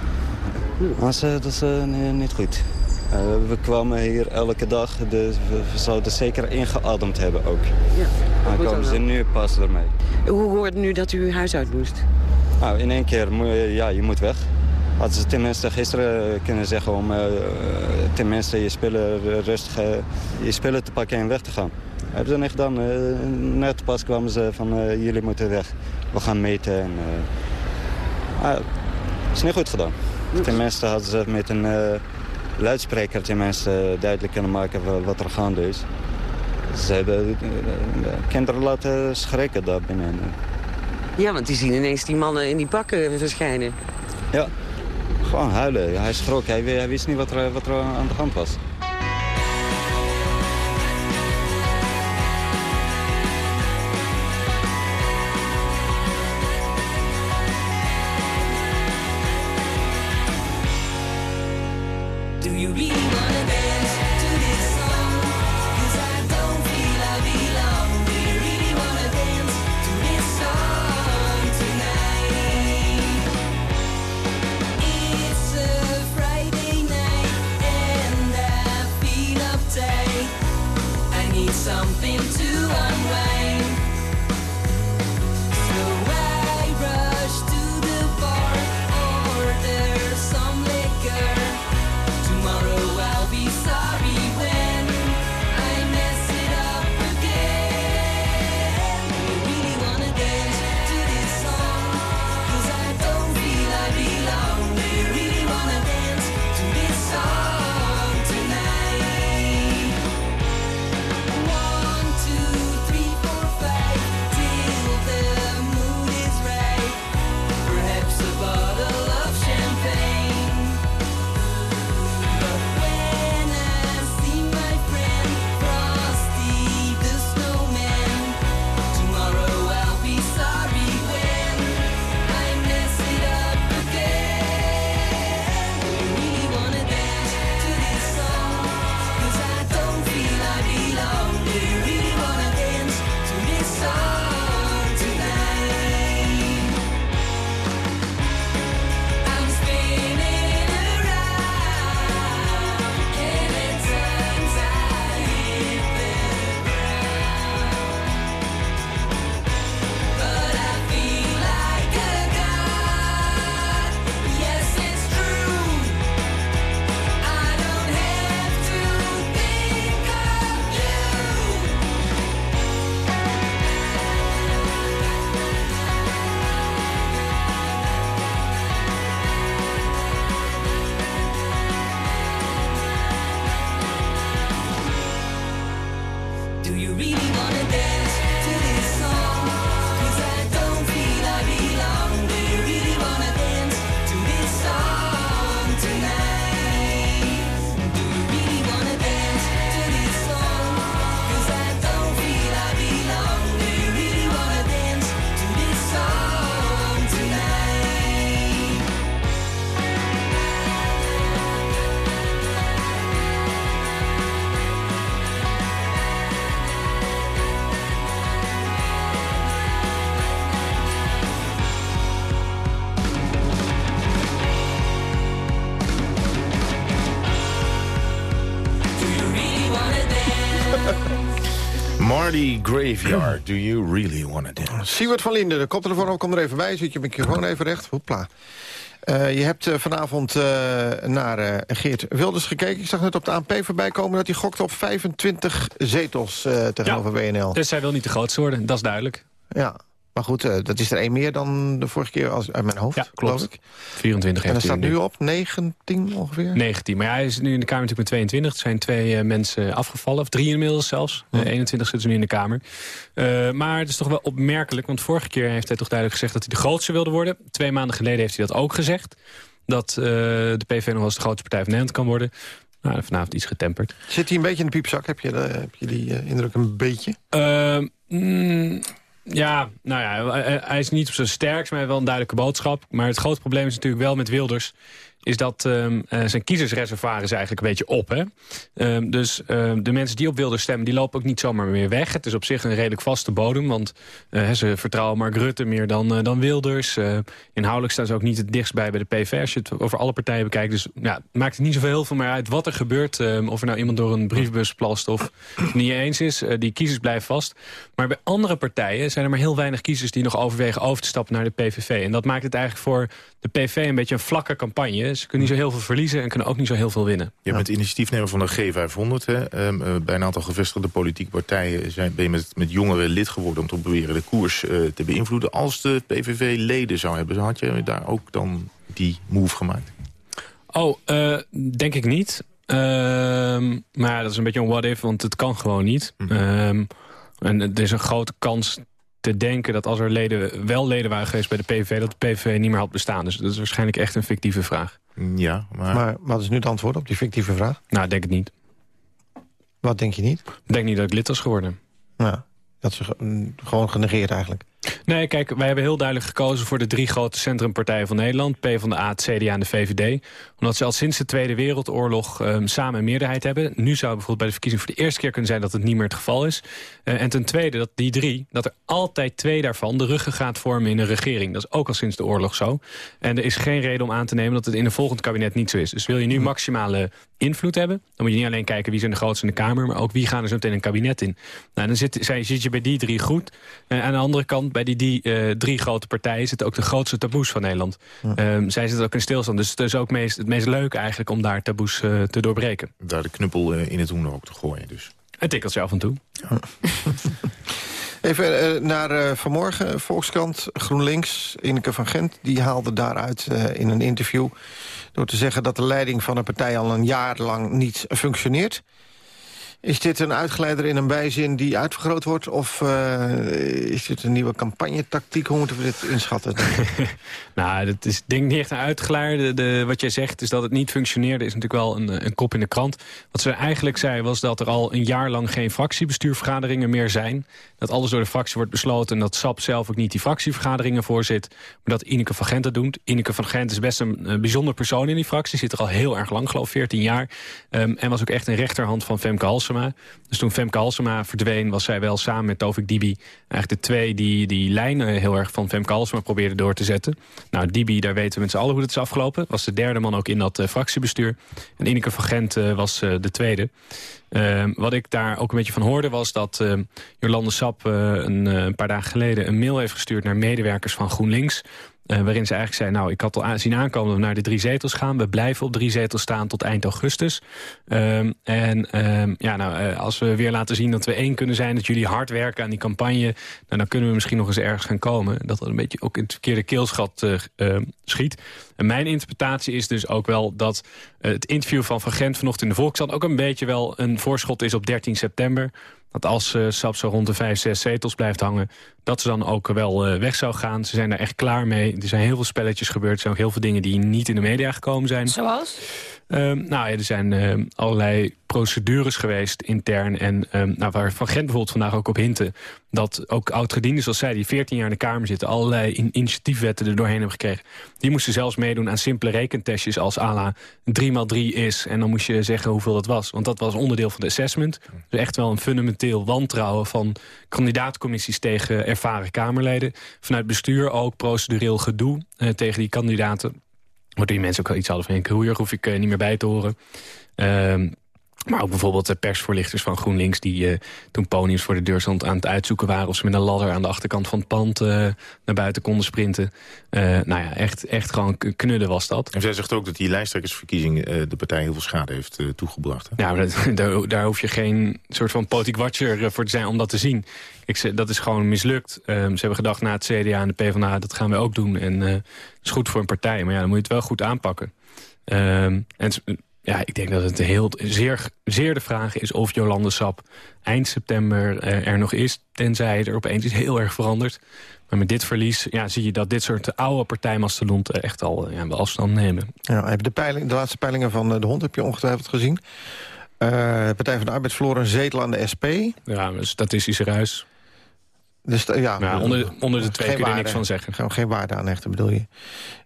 Maar dat is uh, niet goed. Uh, we kwamen hier elke dag, dus we, we zouden zeker ingeademd hebben ook. Ja, maar komen ze nu pas ermee. Hoe hoort nu dat u uw huis uit moest? Nou, in één keer, ja, je moet weg. Hadden ze tenminste gisteren kunnen zeggen om uh, tenminste je spelen rustig je spelen te pakken en weg te gaan. Dat hebben ze niet gedaan. net pas kwamen ze van jullie moeten weg. We gaan meten. En, uh, is niet goed gedaan. Tenminste hadden ze met een luidspreker tenminste duidelijk kunnen maken wat er gaande is. Ze hebben kinderen laten schrikken daar binnen. Ja, want die zien ineens die mannen in die pakken verschijnen. Ja, gewoon huilen. Hij schrok. Hij, hij wist niet wat er, wat er aan de hand was. Marty Graveyard, do you really wanna dance? Siewert van Linden, de koptelefoon op, kom er even bij. Zit je microfoon even recht. Hoepla. Uh, je hebt uh, vanavond uh, naar Geert Wilders gekeken. Ik zag net op de ANP voorbij komen dat hij gokte op 25 zetels tegenover ja, WNL. Dus hij wil niet de grootste worden, dat is duidelijk. Ja, maar goed, uh, dat is er één meer dan de vorige keer als, uit mijn hoofd, ja, klopt. ik. 24 en hij staat nu op 19 ongeveer? 19, maar ja, hij is nu in de Kamer natuurlijk met 22. Er zijn twee uh, mensen afgevallen, of drie inmiddels zelfs. Uh, 21 zitten ze nu in de Kamer. Maar het is toch wel opmerkelijk, want vorige keer heeft hij toch duidelijk gezegd... dat hij de grootste wilde worden. Twee maanden geleden heeft hij dat ook gezegd. Dat de PV nog wel eens de grootste partij van Nederland kan worden. Nou, vanavond iets getemperd. Zit hij een beetje in de piepzak? Heb je, heb je die indruk een beetje? Mm, ja, nou ja, hij is niet op zijn sterkst, maar wel een duidelijke boodschap. Maar het grote probleem is natuurlijk wel met Wilders... is dat um, zijn kiezersreservoir is eigenlijk een beetje op. Hè? Um, dus um, de mensen die op Wilders stemmen, die lopen ook niet zomaar meer weg. Het is op zich een redelijk vaste bodem, want uh, ze vertrouwen Mark Rutte meer dan, uh, dan Wilders. Inhoudelijk staan ze ook niet het dichtst bij bij de PV als je het over alle partijen bekijkt. Dus ja, maakt het niet zoveel heel veel meer uit wat er gebeurt. of er nou iemand door een briefbus plast of het niet eens is. die kiezers blijven vast. Maar bij andere partijen zijn er maar heel weinig kiezers die nog overwegen over te stappen naar de PVV. En dat maakt het eigenlijk voor de PV een beetje een vlakke campagne. Ze kunnen niet zo heel veel verliezen en kunnen ook niet zo heel veel winnen. Je bent initiatiefnemer van de G500. Hè? Um, bij een aantal gevestigde politieke partijen zijn, ben je met, met jongeren lid geworden... om te proberen de koers uh, te beïnvloeden. Als de PVV leden zou hebben, had je daar ook dan die move gemaakt? Oh, uh, denk ik niet. Uh, maar dat is een beetje een what if, want het kan gewoon niet. Mm -hmm. en er is een grote kans te denken dat als er leden, wel leden waren geweest bij de PVV... dat de PVV niet meer had bestaan. Dus dat is waarschijnlijk echt een fictieve vraag. Ja, maar... Maar wat is nu het antwoord op die fictieve vraag? Nou, denk het niet. Wat denk je niet? Ik denk niet dat ik lid was geworden. Ja, dat ze gewoon genegeerd eigenlijk. Nee, kijk, wij hebben heel duidelijk gekozen voor de drie grote centrumpartijen van Nederland. PvdA, het CDA en de VVD. Omdat ze al sinds de Tweede Wereldoorlog um, samen een meerderheid hebben. Nu zou bijvoorbeeld bij de verkiezing voor de eerste keer kunnen zijn dat het niet meer het geval is. Uh, en ten tweede, dat die drie, dat er altijd twee daarvan de ruggen gaat vormen in een regering. Dat is ook al sinds de oorlog zo. En er is geen reden om aan te nemen dat het in een volgend kabinet niet zo is. Dus wil je nu maximale invloed hebben... dan moet je niet alleen kijken wie zijn de grootste in de Kamer... maar ook wie gaan er zo meteen een kabinet in. Nou, dan zit, zit je bij die drie goed. Uh, aan de andere kant, bij die, die uh, drie grote partijen... zitten ook de grootste taboes van Nederland. Ja. Um, zij zitten ook in stilstand. Dus het is ook meest, het meest leuke eigenlijk om daar taboes uh, te doorbreken. Daar de knuppel in het hoen ook te gooien dus. Een tikkeltje af en toe. Ja. Even naar vanmorgen, Volkskrant, GroenLinks, Ineke van Gent... die haalde daaruit in een interview door te zeggen dat de leiding van een partij al een jaar lang niet functioneert. Is dit een uitgeleider in een bijzin die uitvergroot wordt? Of uh, is dit een nieuwe campagnetactiek? Hoe moeten we dit inschatten? nou, dat is denk ik niet echt een uitgeleider. De, wat jij zegt is dat het niet functioneerde... is natuurlijk wel een, een kop in de krant. Wat ze eigenlijk zei was dat er al een jaar lang... geen fractiebestuurvergaderingen meer zijn. Dat alles door de fractie wordt besloten... en dat SAP zelf ook niet die fractievergaderingen voorzit. Maar dat Ineke van Gent dat doet. Ineke van Gent is best een, een bijzonder persoon in die fractie. Zit er al heel erg lang, geloof 14 jaar. Um, en was ook echt een rechterhand van Femke Dus toen Femke Halsema verdween, was zij wel samen met Tovik Dibi... eigenlijk de twee die die lijnen heel erg van Femke Halsema probeerden door te zetten. Nou, Dibi, daar weten we met z'n allen hoe het is afgelopen. Was de derde man ook in dat uh, fractiebestuur. En Ineke van Gent uh, was de tweede. Uh, wat ik daar ook een beetje van hoorde was dat uh, Jolande Sap een, een, paar dagen geleden een mail heeft gestuurd naar medewerkers van GroenLinks. Uh, waarin ze eigenlijk zei, nou, ik had al zien aankomen dat we naar de drie zetels gaan. We blijven op drie zetels staan tot eind augustus. Um, en um, ja, nou, uh, als we weer laten zien dat we één kunnen zijn... dat jullie hard werken aan die campagne... Nou, dan kunnen we misschien nog eens ergens gaan komen. Dat dat een beetje ook in het verkeerde keelschat uh, schiet. En mijn interpretatie is dus ook wel dat het interview van Van Gent vanochtend in de Volkskrant... ook een beetje wel een voorschot is op 13 september dat als uh, SAP zo rond de vijf, zes zetels blijft hangen... dat ze dan ook wel uh, weg zou gaan. Ze zijn daar echt klaar mee. Er zijn heel veel spelletjes gebeurd. Er zijn ook heel veel dingen die niet in de media gekomen zijn. Zoals? Um, nou ja, er zijn uh, allerlei procedures geweest intern. En um, nou, waar Van Gent bijvoorbeeld vandaag ook op hinten... dat ook oud-gedienden zoals zij, die 14 jaar in de Kamer zitten... allerlei in initiatiefwetten er doorheen hebben gekregen. Die moesten zelfs meedoen aan simpele rekentestjes als ala 3 x 3 is. En dan moest je zeggen hoeveel dat was. Want dat was onderdeel van de assessment. Dus echt wel een fundamenteel wantrouwen van kandidaatcommissies... tegen ervaren Kamerleden. Vanuit bestuur ook procedureel gedoe uh, tegen die kandidaten. Waardoor die mensen ook wel iets hadden van... Kroeier hoef ik uh, niet meer bij te horen. Uh, maar ook bijvoorbeeld de persvoorlichters van GroenLinks... die uh, toen poniums voor de deur stond aan het uitzoeken waren... of ze met een ladder aan de achterkant van het pand uh, naar buiten konden sprinten. Uh, nou ja, echt, echt gewoon knudden was dat. En zij zegt ook dat die lijsttrekkersverkiezing... de partij heel veel schade heeft toegebracht. Hè? Dat, daar, daar, hoef je geen soort van politiek watcher voor te zijn om dat te zien. Ik, dat is gewoon mislukt. Um, ze hebben gedacht na het CDA en de PvdA, dat gaan we ook doen. En dat is goed voor een partij, maar ja, dan moet je het wel goed aanpakken. Um, en ja, ik denk dat het heel, zeer, zeer de vraag is of Jolande Sap eind september uh, er nog is. Tenzij er opeens iets heel erg verandert. Maar met dit verlies ja, zie je dat dit soort oude partijmastodont echt al ja, wel afstand nemen. Ja, de, peiling, de laatste peilingen van de hond heb je ongetwijfeld gezien. Uh, de Partij van de Arbeid verloor een zetel aan de SP. Ja, een statistische ruis. Dus, ja, Ja, onder, onder de twee geen kun je waarde. niks van zeggen. Gewoon geen waarde aan hechten, bedoel je.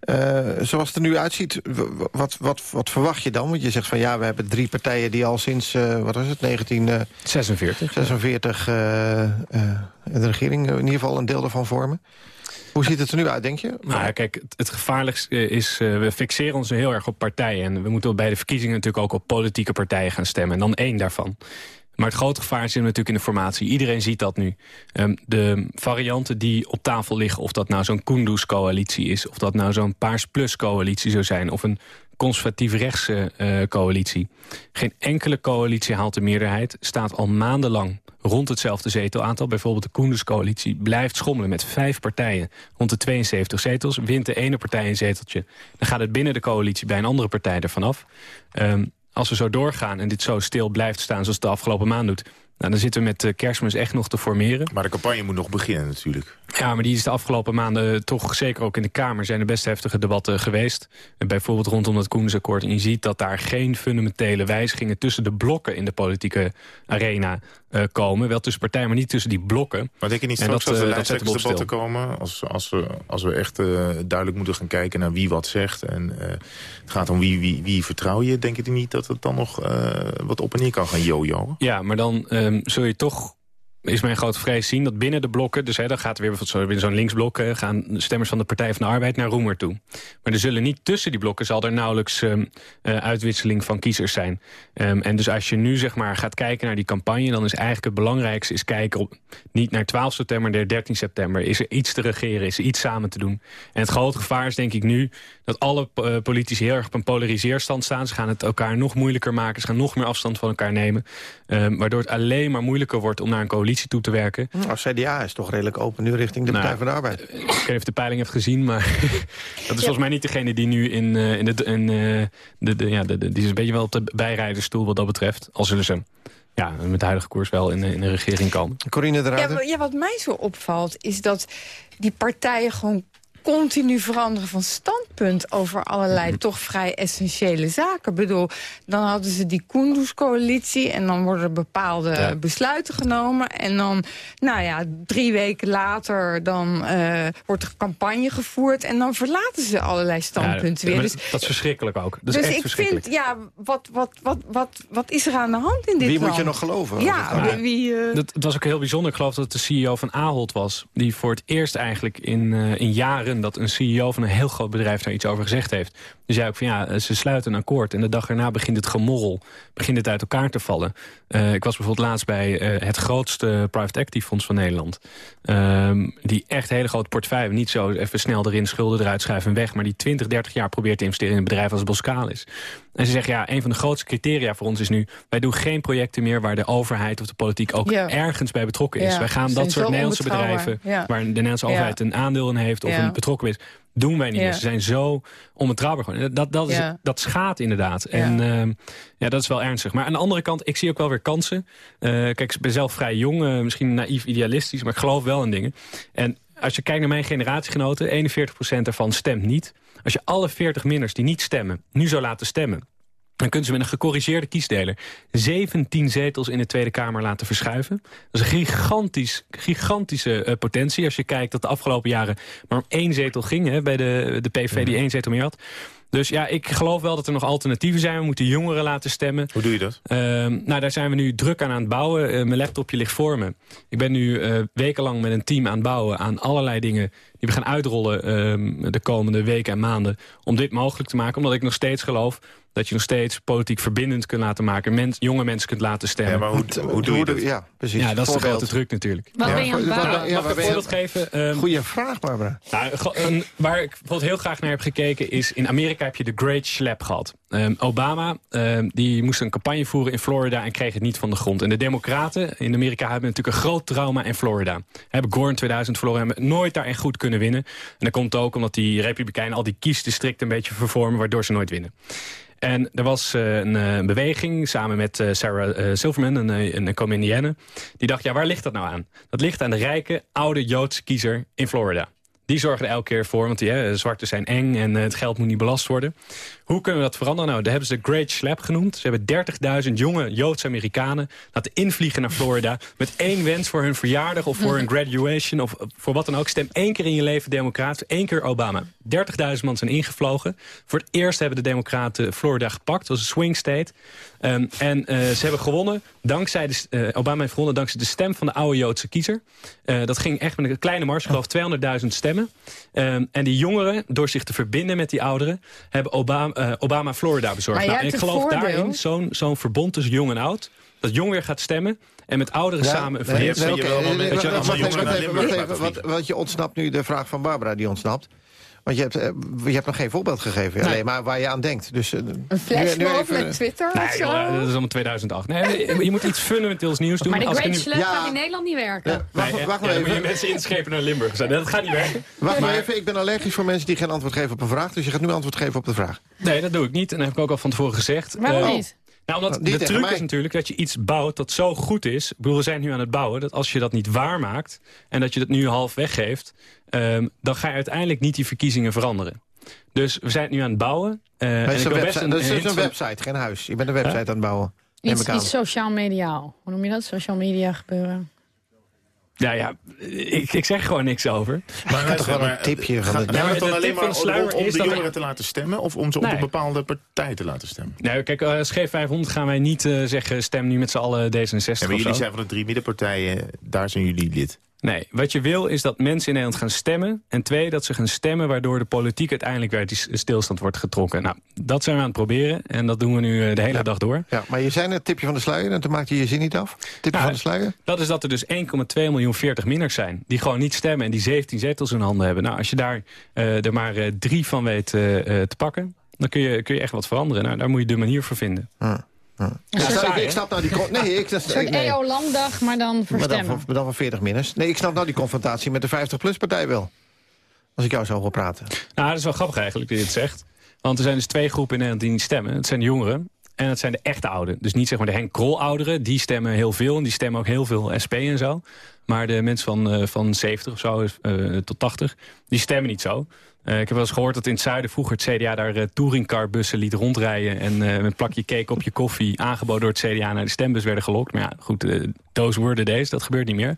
Eh, zoals het er nu uitziet, wat, wat, wat verwacht je dan? Want je zegt van ja, we hebben drie partijen die al sinds, eh, wat was het, 1946 46. eh, eh, de regering in ieder geval een deel ervan vormen. Hoe ziet het er nu uit, denk je? Nou ja, kijk, het, het gevaarlijkste is, eh, we fixeren ons heel erg op partijen. En we moeten bij de verkiezingen natuurlijk ook op politieke partijen gaan stemmen. En dan één daarvan. Maar het grote gevaar zit natuurlijk in de formatie. Iedereen ziet dat nu. Ehm, de varianten die op tafel liggen, of dat nou zo'n Kunduz-coalitie is... of dat nou zo'n Paars Plus-coalitie zou zijn... of een conservatief-rechtse eh, coalitie. Geen enkele coalitie haalt de meerderheid. Staat al maandenlang rond hetzelfde zetelaantal. Bijvoorbeeld de Koenders-coalitie blijft schommelen met vijf partijen. Rond de 72 zetels wint de ene partij een zeteltje. Dan gaat het binnen de coalitie bij een andere partij ervan af. Ehm, als we zo doorgaan en dit zo stil blijft staan zoals het de afgelopen maand doet... Nou, dan zitten we met eh, kerstmis echt nog te formeren. Maar de campagne moet nog beginnen natuurlijk. Ja, maar die is de afgelopen maanden toch, zeker ook in de Kamer... zijn er best heftige debatten geweest. En Bijvoorbeeld rondom het Koendersakkoord. En je ziet dat daar geen fundamentele wijzigingen... tussen de blokken in de politieke arena eh, komen. Wel tussen partijen, maar niet tussen die blokken. Maar denk je niet straks dat, dat, eh, er dat op lijsttrekkersdebatten komen... Als, als, we, als we echt eh, duidelijk moeten gaan kijken naar wie wat zegt... en eh, het gaat om wie, wie, wie vertrouw je... denk je niet dat het dan nog eh, wat op en neer kan gaan jojoen? Ja, maar dan ehm, zul je toch is mijn grote vrees zien dat binnen de blokken... dus hè, dan gaat er weer bijvoorbeeld zo'n linksblok... eh, gaan stemmers van de Partij van de Arbeid naar Roemer toe. Maar er zullen niet tussen die blokken... zal er nauwelijks ehm, eh, uitwisseling van kiezers zijn. Ehm, en dus als je nu zeg maar gaat kijken naar die campagne... dan is eigenlijk het belangrijkste is kijken op, niet naar 12 september... naar 13 september. Is er iets te regeren? Is er iets samen te doen? En het grote gevaar is denk ik nu... dat alle eh, politici heel erg op een polariseerstand staan. Ze gaan het elkaar nog moeilijker maken. Ze gaan nog meer afstand van elkaar nemen. Ehm, waardoor het alleen maar moeilijker wordt om naar een coalitie toe te werken. Nou, CDA is toch redelijk open nu richting de Nou, Partij van de Arbeid. Ik weet niet of je de peiling hebt gezien, maar dat is volgens mij niet degene die nu in, eh, in, de, in eh, de, de, ja, de, de- die is een beetje wel op de bijrijdersstoel wat dat betreft. Al zullen ze ja, met de huidige koers wel in, de- in de regering komen. Corine de Ja, ja, wat mij zo opvalt is dat die partijen gewoon continu veranderen van standpunt over allerlei Mhm. toch vrij essentiële zaken. Ik bedoel, dan hadden ze die Kunduz-coalitie en dan worden bepaalde Ja. besluiten genomen. En dan, nou ja, drie weken later dan eh, wordt er campagne gevoerd en dan verlaten ze allerlei standpunten Ja, weer. maar Dus, dat is verschrikkelijk ook. Dat is dus echt ik vind, ja, wat, wat, wat, wat, wat is er aan de hand in dit Wie moet je nog geloven? Ja, wie... wie, eh, Dat, het was ook heel bijzonder. Ik geloof dat het de CEO van Ahold was. Die voor het eerst eigenlijk in, eh, in jaren... dat een CEO van een heel groot bedrijf daar iets over gezegd heeft. Die zei ook van ja, ze sluiten een akkoord. En de dag erna begint het gemorrel. Begint het uit elkaar te vallen. Eh, ik was bijvoorbeeld laatst bij eh, het grootste private equity fonds van Nederland. Ehm, die echt hele grote portefeuille. Niet zo even snel erin schulden eruit schuiven en weg. Maar die 20, 30 jaar probeert te investeren in een bedrijf als Boskalis. En ze zeggen ja, een van de grootste criteria voor ons is nu... wij doen geen projecten meer waar de overheid of de politiek ook Ja. ergens bij betrokken is. Ja, wij gaan dat soort Nederlandse bedrijven... Ja. waar de Nederlandse overheid een aandeel in heeft of een betrokken is... doen wij niet meer. Ze zijn zo onbetrouwbaar gewoon. Dat, dat, is, dat schaadt inderdaad. En ehm, ja, dat is wel ernstig. Maar aan de andere kant, ik zie ook wel weer kansen. Eh, kijk, ik ben zelf vrij jong, eh, misschien naïef idealistisch... maar ik geloof wel in dingen. En als je kijkt naar mijn generatiegenoten... 41% daarvan stemt niet. Als je alle 40 minners die niet stemmen, nu zou laten stemmen... Dan kunnen ze met een gecorrigeerde kiesdeler 17 zetels in de Tweede Kamer laten verschuiven. Dat is een gigantisch, gigantische eh, potentie. Als je kijkt dat de afgelopen jaren maar om één zetel ging... Hè, bij de, de PV die één zetel meer had. Dus ja, ik geloof wel dat er nog alternatieven zijn. We moeten jongeren laten stemmen. Hoe doe je dat? Ehm, nou, daar zijn we nu druk aan aan het bouwen. Eh, mijn laptopje ligt voor me. Ik ben nu eh, wekenlang met een team aan het bouwen aan allerlei dingen... die we gaan uitrollen ehm, de komende weken en maanden... om dit mogelijk te maken. Omdat ik nog steeds geloof dat je nog steeds politiek verbindend kunt laten maken. Mens, jonge mensen kunt laten stemmen. Ja, maar hoe, hoe doe je dat? Ja, precies. Ja, dat is de Voorbeeld. grote truc natuurlijk. Wat ben je aan het Wat- bouwen? ja, Mag ik een voorbeeld geven? Ehm, Goeie vraag, Barbara. nou, een- waar ik bijvoorbeeld heel graag naar heb gekeken is... in Amerika heb je de Great Schlep gehad. Ehm, Obama ehm, die moest een campagne voeren in Florida en kreeg het niet van de grond. En de democraten in Amerika hebben natuurlijk een groot trauma in Florida. Hebben Gore in 2000 verloren, hebben nooit daar echt goed kunnen winnen. En dat komt ook omdat die republikeinen al die kiesdistricten een beetje vervormen... waardoor ze nooit winnen. En er was eh, een eh, beweging samen met eh, Sarah Silverman, een, een comedienne. Die dacht, ja, waar ligt dat nou aan? Dat ligt aan de rijke, oude Joodse kiezer in Florida. Die zorgen er elke keer voor, want die, hè, zwarte zijn eng en eh, het geld moet niet belast worden. Hoe kunnen we dat veranderen? Nou, daar hebben ze de Great Slap genoemd. Ze hebben 30.000 jonge Joodse Amerikanen laten invliegen naar Florida... met één wens voor hun verjaardag of voor een graduation of voor wat dan ook. Stem één keer in je leven democraat, één keer Obama. 30.000 man zijn ingevlogen. Voor het eerst hebben de democraten Florida gepakt. Dat was een swing state. Ehm, en eh, ze hebben gewonnen dankzij de, eh, Obama heeft gewonnen dankzij de stem van de oude Joodse kiezer. Eh, dat ging echt met een kleine mars, ik geloof 200.000 stemmen. Ehm, en die jongeren, door zich te verbinden met die ouderen... hebben Obama, Obama Florida bezorgd. Nou, en ik geloof daarin zo'n zo'n verbond tussen jong en oud... dat jong weer gaat stemmen en met ouderen samen... Nee, Want je ontsnapt nu de vraag van Barbara, die ontsnapt. Want je hebt, eh, je hebt nog geen voorbeeld gegeven. Alleen maar waar je aan denkt. Dus, uh, een flashmob met Twitter nee, of zo? dat is allemaal 2008. Nee, je moet iets fundamenteels nieuws doen. Maar de Great Slap gaat in Nederland niet werken. Ja, wacht, nee, wacht ja, even. moet je mensen inschepen naar Limburg. Dat gaat niet werken. Wacht maar even, ik ben allergisch voor mensen die geen antwoord geven op een vraag. Dus je gaat nu antwoord geven op de vraag. Nee, dat doe ik niet. En dat heb ik ook al van tevoren gezegd. Waarom uh, niet? Nou, omdat de truc is natuurlijk dat je iets bouwt dat zo goed is. Ik bedoel, we zijn nu aan het bouwen. Dat als je dat niet waarmaakt en dat je dat nu half weggeeft... Um, dan ga je uiteindelijk niet die verkiezingen veranderen. Dus we zijn het nu aan het bouwen. Uh, is een website, dat is een website, geen huis. Je bent een website huh? aan het bouwen. Iets, iets sociaal mediaal. Hoe noem je dat? Social media gebeuren. Ja, ja, ik, ik zeg gewoon niks over. Maar het toch wel een tipje van het... Gaat het dan alleen maar om, om de jongeren te laten stemmen... of om ze nee. op een bepaalde partij te laten stemmen? Nee, kijk, als G500 gaan wij niet uh, zeggen... stem nu met z'n allen D66 ja, maar jullie zijn van de drie middenpartijen, daar zijn jullie lid. Nee, wat je wil is dat mensen in Nederland gaan stemmen. En twee, dat ze gaan stemmen waardoor de politiek uiteindelijk weer die stilstand wordt getrokken. Nou, dat zijn we aan het proberen en dat doen we nu de hele ja. dag door. Ja, maar je zei het tipje van de sluier en toen maakte je je zin niet af. Tipje nou, van de sluier? Dat is dat er dus 1,2 miljoen 40 minners zijn. Die gewoon niet stemmen en die 17 zetels in handen hebben. Nou, als je daar uh, er maar uh, drie van weet uh, te pakken, dan kun je, kun je echt wat veranderen. Nou, daar moet je de manier voor vinden. Ja. Ja. Ja, ik, ik, snap nou die... Nee, ik, dat, een soort nee. EO-landdag, maar dan voor maar stemmen. Dan, dan van 40 minners. Nee, ik snap nou die confrontatie met de 50-plus-partij wel. Als ik jou zo wil praten. Nou, dat is wel grappig eigenlijk dat je het zegt. Want er zijn dus twee groepen in Nederland die niet stemmen. Het zijn de jongeren en het zijn de echte ouderen. Dus niet zeg maar de Henk Krol-ouderen. Die stemmen heel veel en die stemmen ook heel veel SP en zo. Maar de mensen van, uh, van 70 of zo uh, tot 80, die stemmen niet zo. Uh, ik heb wel eens gehoord dat in het zuiden vroeger het CDA daar uh, touringcarbussen liet rondrijden. En uh, met een plakje cake op je koffie aangeboden door het CDA naar de stembus werden gelokt. Maar ja, goed, those were the days, dat gebeurt niet meer.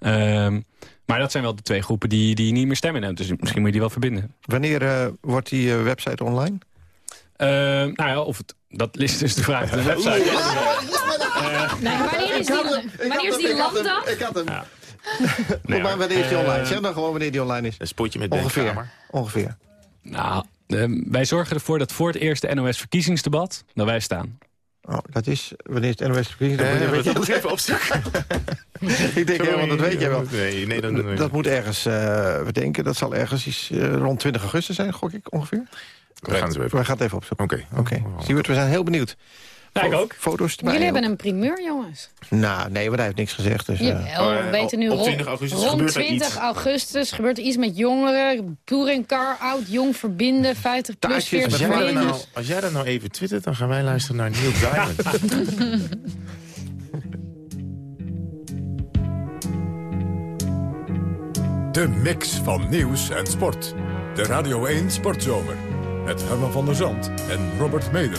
Uh, maar dat zijn wel de twee groepen die, die niet meer stemmen hebben. Dus misschien moet je die wel verbinden. Wanneer wordt die website online? nou ja, of het, dat is dus de vraag. De website. nee, wanneer is die, wanneer is die landdag? Ik had hem. Nee, maar wanneer is die online? Zeg dan gewoon wanneer die online is. Een spotje met Ongeveer. Ongeveer. Nou, uh, wij zorgen ervoor dat voor het eerste NOS-verkiezingsdebat... dat wij staan. Oh, dat is... Wanneer is het NOS-verkiezingsdebat? Je dat even opzoeken. ik denk helemaal, dat weet jij wel. Nee, nee, dan, dat, dat moet ergens, uh, we denken, dat zal ergens iets, uh, rond 20 augustus zijn, gok ik ongeveer. We gaan het even, we gaan het even opzoeken. Oké. Okay. Okay. Siewert, we zijn heel benieuwd. Ja, ik ook. Foto's erbij. Jullie hebben een primeur, jongens. Nou, nee, maar hij heeft niks gezegd. Dus, Jawel, uh, we weten nu op rond 20 augustus, rond gebeurt 20 iets. augustus gebeurt er iets met jongeren. Touringcar, oud, jong verbinden, 50 plus, Taartjes, 40 als, jij nou, als jij dat nou even twittert, dan gaan wij luisteren naar Neil Diamond. De mix van nieuws en sport. De Radio 1 Sportzomer. Met Herman van der Zand en Robert Meder.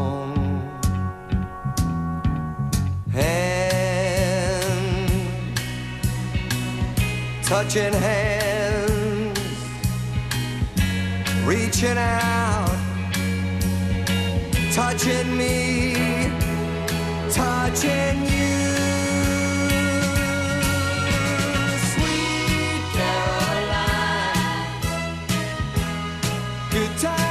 Hand, touching hands, reaching out, touching me, touching you. Sweet Caroline. Good times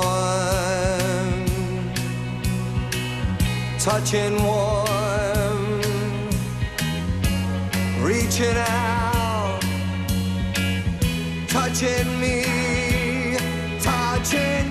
touching warm, reaching out, touching me, touching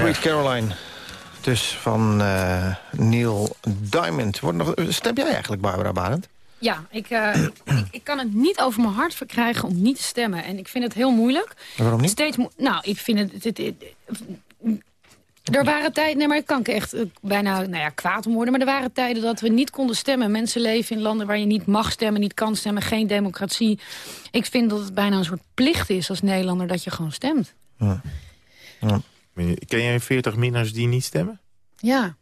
Sweet Caroline. Dus van eh, Neil Diamond. Wordt nog, stem jij eigenlijk, Barbara Barend? Ja, ik, eh, ik, ik kan het niet over mijn hart verkrijgen om niet te stemmen. En ik vind het heel moeilijk. Waarom niet? Steeds mo- nou, ik vind het... het, het- er waren tijden, nee, maar ik kan ik echt eh, bijna nou ja, kwaad om worden. Maar er waren tijden dat we niet konden stemmen. Mensen leven in landen waar je niet mag stemmen, niet kan stemmen, geen democratie. Ik vind dat het bijna een soort plicht is als Nederlander dat je gewoon stemt. Ken jij 40 minners die niet stemmen? Ja.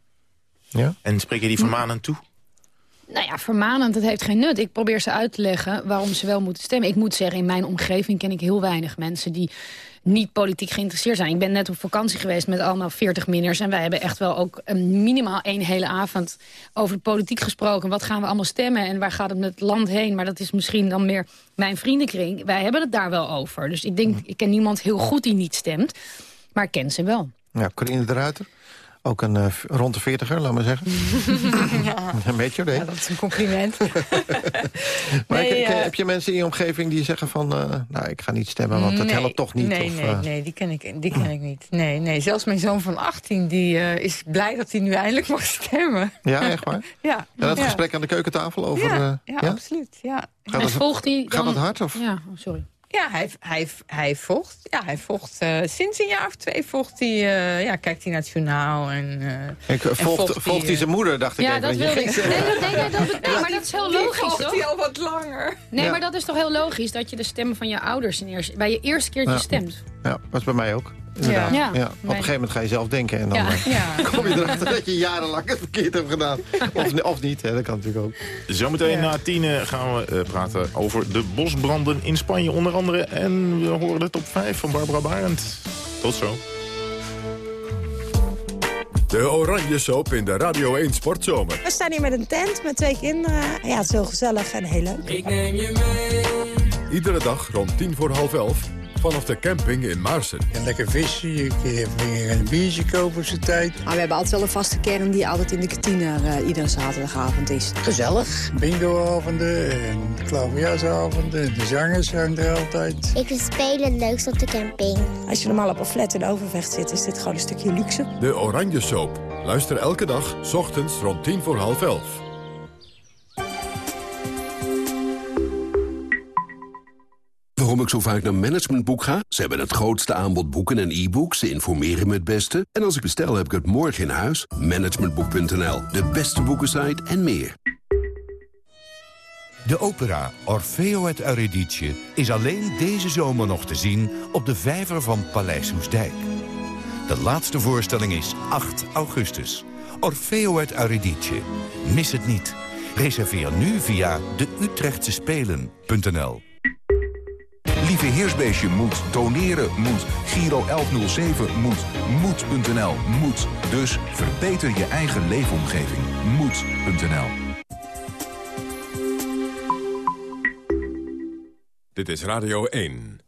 Ja? En spreek je die vermanend toe? Nou ja, vermanend, het heeft geen nut. Ik probeer ze uit te leggen waarom ze wel moeten stemmen. Ik moet zeggen, in mijn omgeving ken ik heel weinig mensen die niet politiek geïnteresseerd zijn. Ik ben net op vakantie geweest met allemaal 40 minners. En wij hebben echt wel ook een, minimaal één hele avond over de politiek gesproken. Wat gaan we allemaal stemmen en waar gaat het met het land heen? Maar dat is misschien dan meer mijn vriendenkring. Wij hebben het daar wel over. Dus ik denk, ik ken niemand heel goed die niet stemt. Maar ik ken ze wel. Ja, Corine de Ruiter. Ook een eh, rond de veertiger, laat maar zeggen. Een beetje, nee. Ja, dat is een compliment. Maar Nee, ken- eh, heb je mensen in je omgeving die zeggen van... eh, nou, ik ga niet stemmen, want dat Nee, helpt toch niet? Nee, of, nee, nee die, ken ik, die ken ik niet. Nee, nee, zelfs mijn zoon van 18 die, eh, is blij dat hij nu eindelijk mag stemmen. Ja, echt waar? Ja. En dat ja. gesprek aan de keukentafel over... Ja, eh, ja, absoluut. Ja. Gaat het- volgt hij Gaat het hard? Of? Ja, oh, sorry. Ja, hij, hij, hij volgt, ja, hij volgt eh, sinds een jaar of twee volgt hij, eh, ja, kijkt hij naar het journaal. En, eh, Ik, en volgt, volgt hij zijn moeder, dacht ik Ja, dat wilde ik. Nee, zeggen. dat, nee, nee, dat, nee, maar dat is heel logisch, toch? hij al wat langer. Nee, Ja. maar dat is toch heel logisch dat je de stemmen van je ouders in eerst, bij je eerste keertje Ja. stemt. Ja, dat is bij mij ook. Inderdaad. Ja. Ja. Op een gegeven moment ga je zelf denken en dan Ja. eh, Ja. kom je erachter dat je jarenlang het verkeerd hebt gedaan. Of, of niet, hè, dat kan natuurlijk ook. Zometeen na tienen gaan we eh, praten over de bosbranden in Spanje onder andere. En we horen de top 5 van Barbara Barend. Tot zo. De Oranje Soap in de Radio 1 Sportzomer. We staan hier met een tent met twee kinderen. Ja, het is heel gezellig en heel leuk. Ik neem je mee. Iedere dag rond tien voor half elf vanaf de camping in Maarsen. En lekker vissen, je kan een biertje kopen op zijn tijd. Maar we hebben altijd wel een vaste kern die altijd in de kantine eh, iedere zaterdagavond is. Gezellig. Bingoavonden en klaverjasavonden. De zangers zijn er altijd. Ik vind spelen het leukst op de camping. Als je normaal op een flat in Overvecht zit, is dit gewoon een stukje luxe. De Oranje Soap. Luister elke dag, 's ochtends rond tien voor half elf. Waarom ik zo vaak naar Managementboek ga? Ze hebben het grootste aanbod boeken en e-books. Ze informeren me het beste. En als ik bestel, heb ik het morgen in huis. Managementboek.nl, de beste boekensite en meer. De opera Orfeo het Eurydice is alleen deze zomer nog te zien op de vijver van Paleis Hoesdijk. De laatste voorstelling is 8 augustus. Orfeo uit Eurydice. Mis het niet. Reserveer nu via de Utrechtse Spelen.nl. Lieve Heersbeestje moet, doneren moet, Giro 1107 moet, moed.nl moet. Dus verbeter je eigen leefomgeving. Moed.nl Dit is Radio 1.